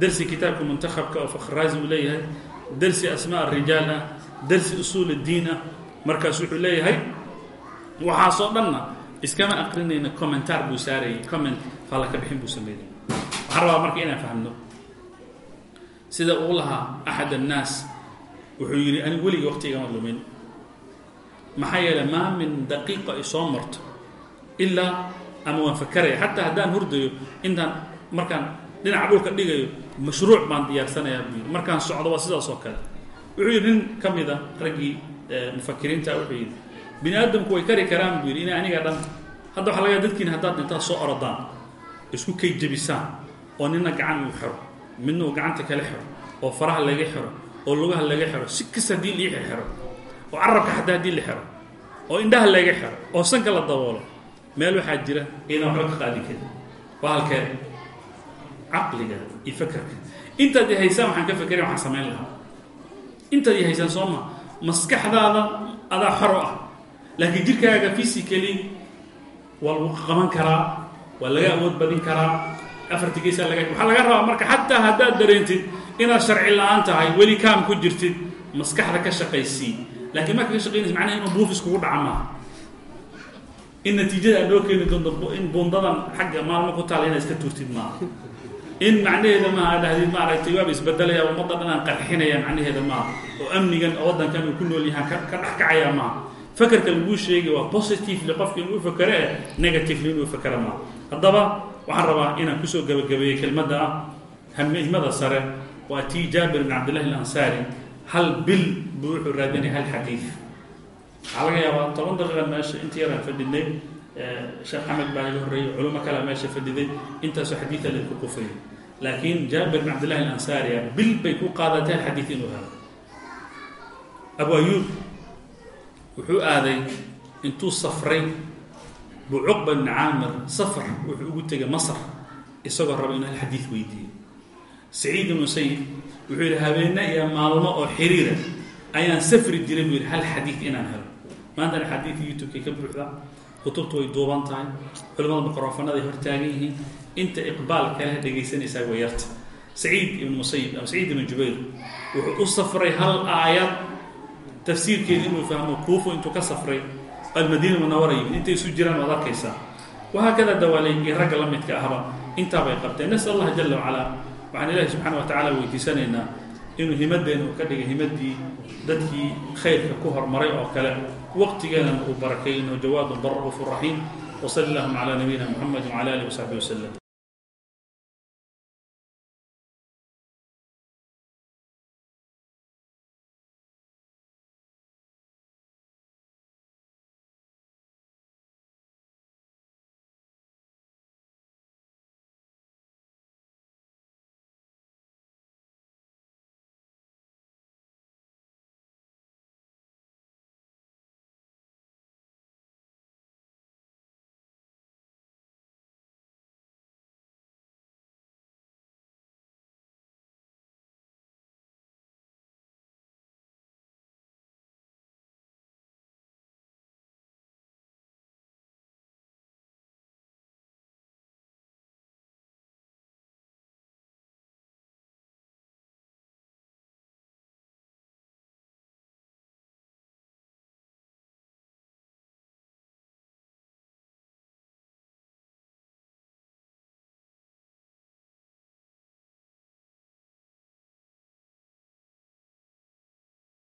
darsi kitaabka muntakhabka oo fakhraazi uu leeyahay darsi asmaa arijaal ah darsi usuul اdiin ah markaas wuxuu leeyahay waxaasoo dhanna iskama aqrinayna commentaar buu saarayay comment faalla ka bixin buu sameeyey waxaan rabaa marka inaan fahmno sida uu lahaa axad annaas wuxuu yidhi anigu weligii waqtigama lumin. Maxaa yeeley maa min daqiiqa ay soo ama waan fakaraya xataa haddaan hurdayo intaan markaan dhinaca dhulka dhigayo mashruuc baan diyaarsanayaa buu yidhi. Markaan socdo waa sidaas oo kale. Wuxuu yidhi nin ka mid a raggii mufakiriinta wuxuu yidhi. Bini aadamku way kari karaan buu yidhi. Inay aniga dhan hadda waxa laga dadkiina haddaad intaad soo orodaan isku kay jebisaan oo nina gacan uu xiro midna uu gacanta kala xiro oo faraha laga xiro oo lugaha laga xiro si kasta haddii lii xirxiro oo carabka xataa haddii la xiro oo indhaha laga xiro oo sanka la daboolo meel waxaa jira iyadan waxba ka qaadi karin. Waa halkee caqliga iyo fakerka intaad i haysaan waxaan ka fekeray waxaan samayn lahaa. Intaad i haysaan soo ma maskaxdaada adaa xoro ah. Laakiin jirkaaga physically waa lagu qaban karaa waa laga awood badin karaa. Afarti geesaa laga waxaa laga rabaa marka xataa haddaad dareentid inaad sharci la'aan tahay weli kaam ku jirtid maskaxda ka shaqaysii laakiin marka ka shaqaynaysa macnaha inuu buufis kugu dhaca maaha. In natiijada aad noo keeni doonto in bundadan xagga maalmo ku taala inaad iska tuurtid maaha in macnaheeda maaha dhahdid maaragtay waaba isbedelaya ummadda dhan aan qarxinaya macnaheeda maaha. Oo amnigan oo waddankan ku nool yahaan ka ka dhex kacaya maaha. Fakerka laguu sheegay waa positively qofka inuu fakere eh negatively inuu fakera maaha. Haddaba waxaan rabaa inaan ku soo gabagabeeyey kelmadda ah. Hamihmada sare waa tii jaabir bn cabdillahi alansaari hal bil buu wuxuu raadinaya hal xadiid waxaa laga yaabaa toban daqiiqa meesha intii yaraan fadhinay sheekh xamed baa iga horreeyey culimo kalea meesha fadhiday intaasoo xadiida laydku qufayay laakiin jaabir bn cabdillahi alansaariya bil bay ku qaadatay hal xadiid inuu helo. Abu ayuub wuxuu aaday intuu safray buu cuqba bni caamir safar wuxuu ugu tegay masar isagoo raba inuu hal xadiid weydiiyo saciid ibnu sayid wuxuu yidhi habeenne iyo maalmo oo xiriira ayaan safri jiray buu yidhi hal xadiid inaan helo. Maantana xadiidka youtube-kay ka buuxdaa kutubtu way duuban tahay. Culimmada mikrofanaday hortaagan yihiin. Inta iqbaal kale dhegaysanaysaa way yarta. Saciid ibnu musayib ama saciid ibnu jubayr wuxuu u safray hal aayad. Tafsiirkeeda inuu fahmo kuufo intuu ka safray almadiina munawara yimid. Intay isu jiraan waad arkaysaa. Wahaakada dawaalay iyo ragga la midka ahba. Intaabay qabteen. Nasal allah jala wacalaa waxaan ilaahi subxaana wa tacaala weydiisanaynaa inuu himaddeena uu ka dhigay himaddii dadkii khayrka ku hormaray oo kale waqtigeenana uu barakay inuu jawaadun barauufu raxiim wsali allahuma calaa nabiyina muxamedi wcala alih wasaxbi waslem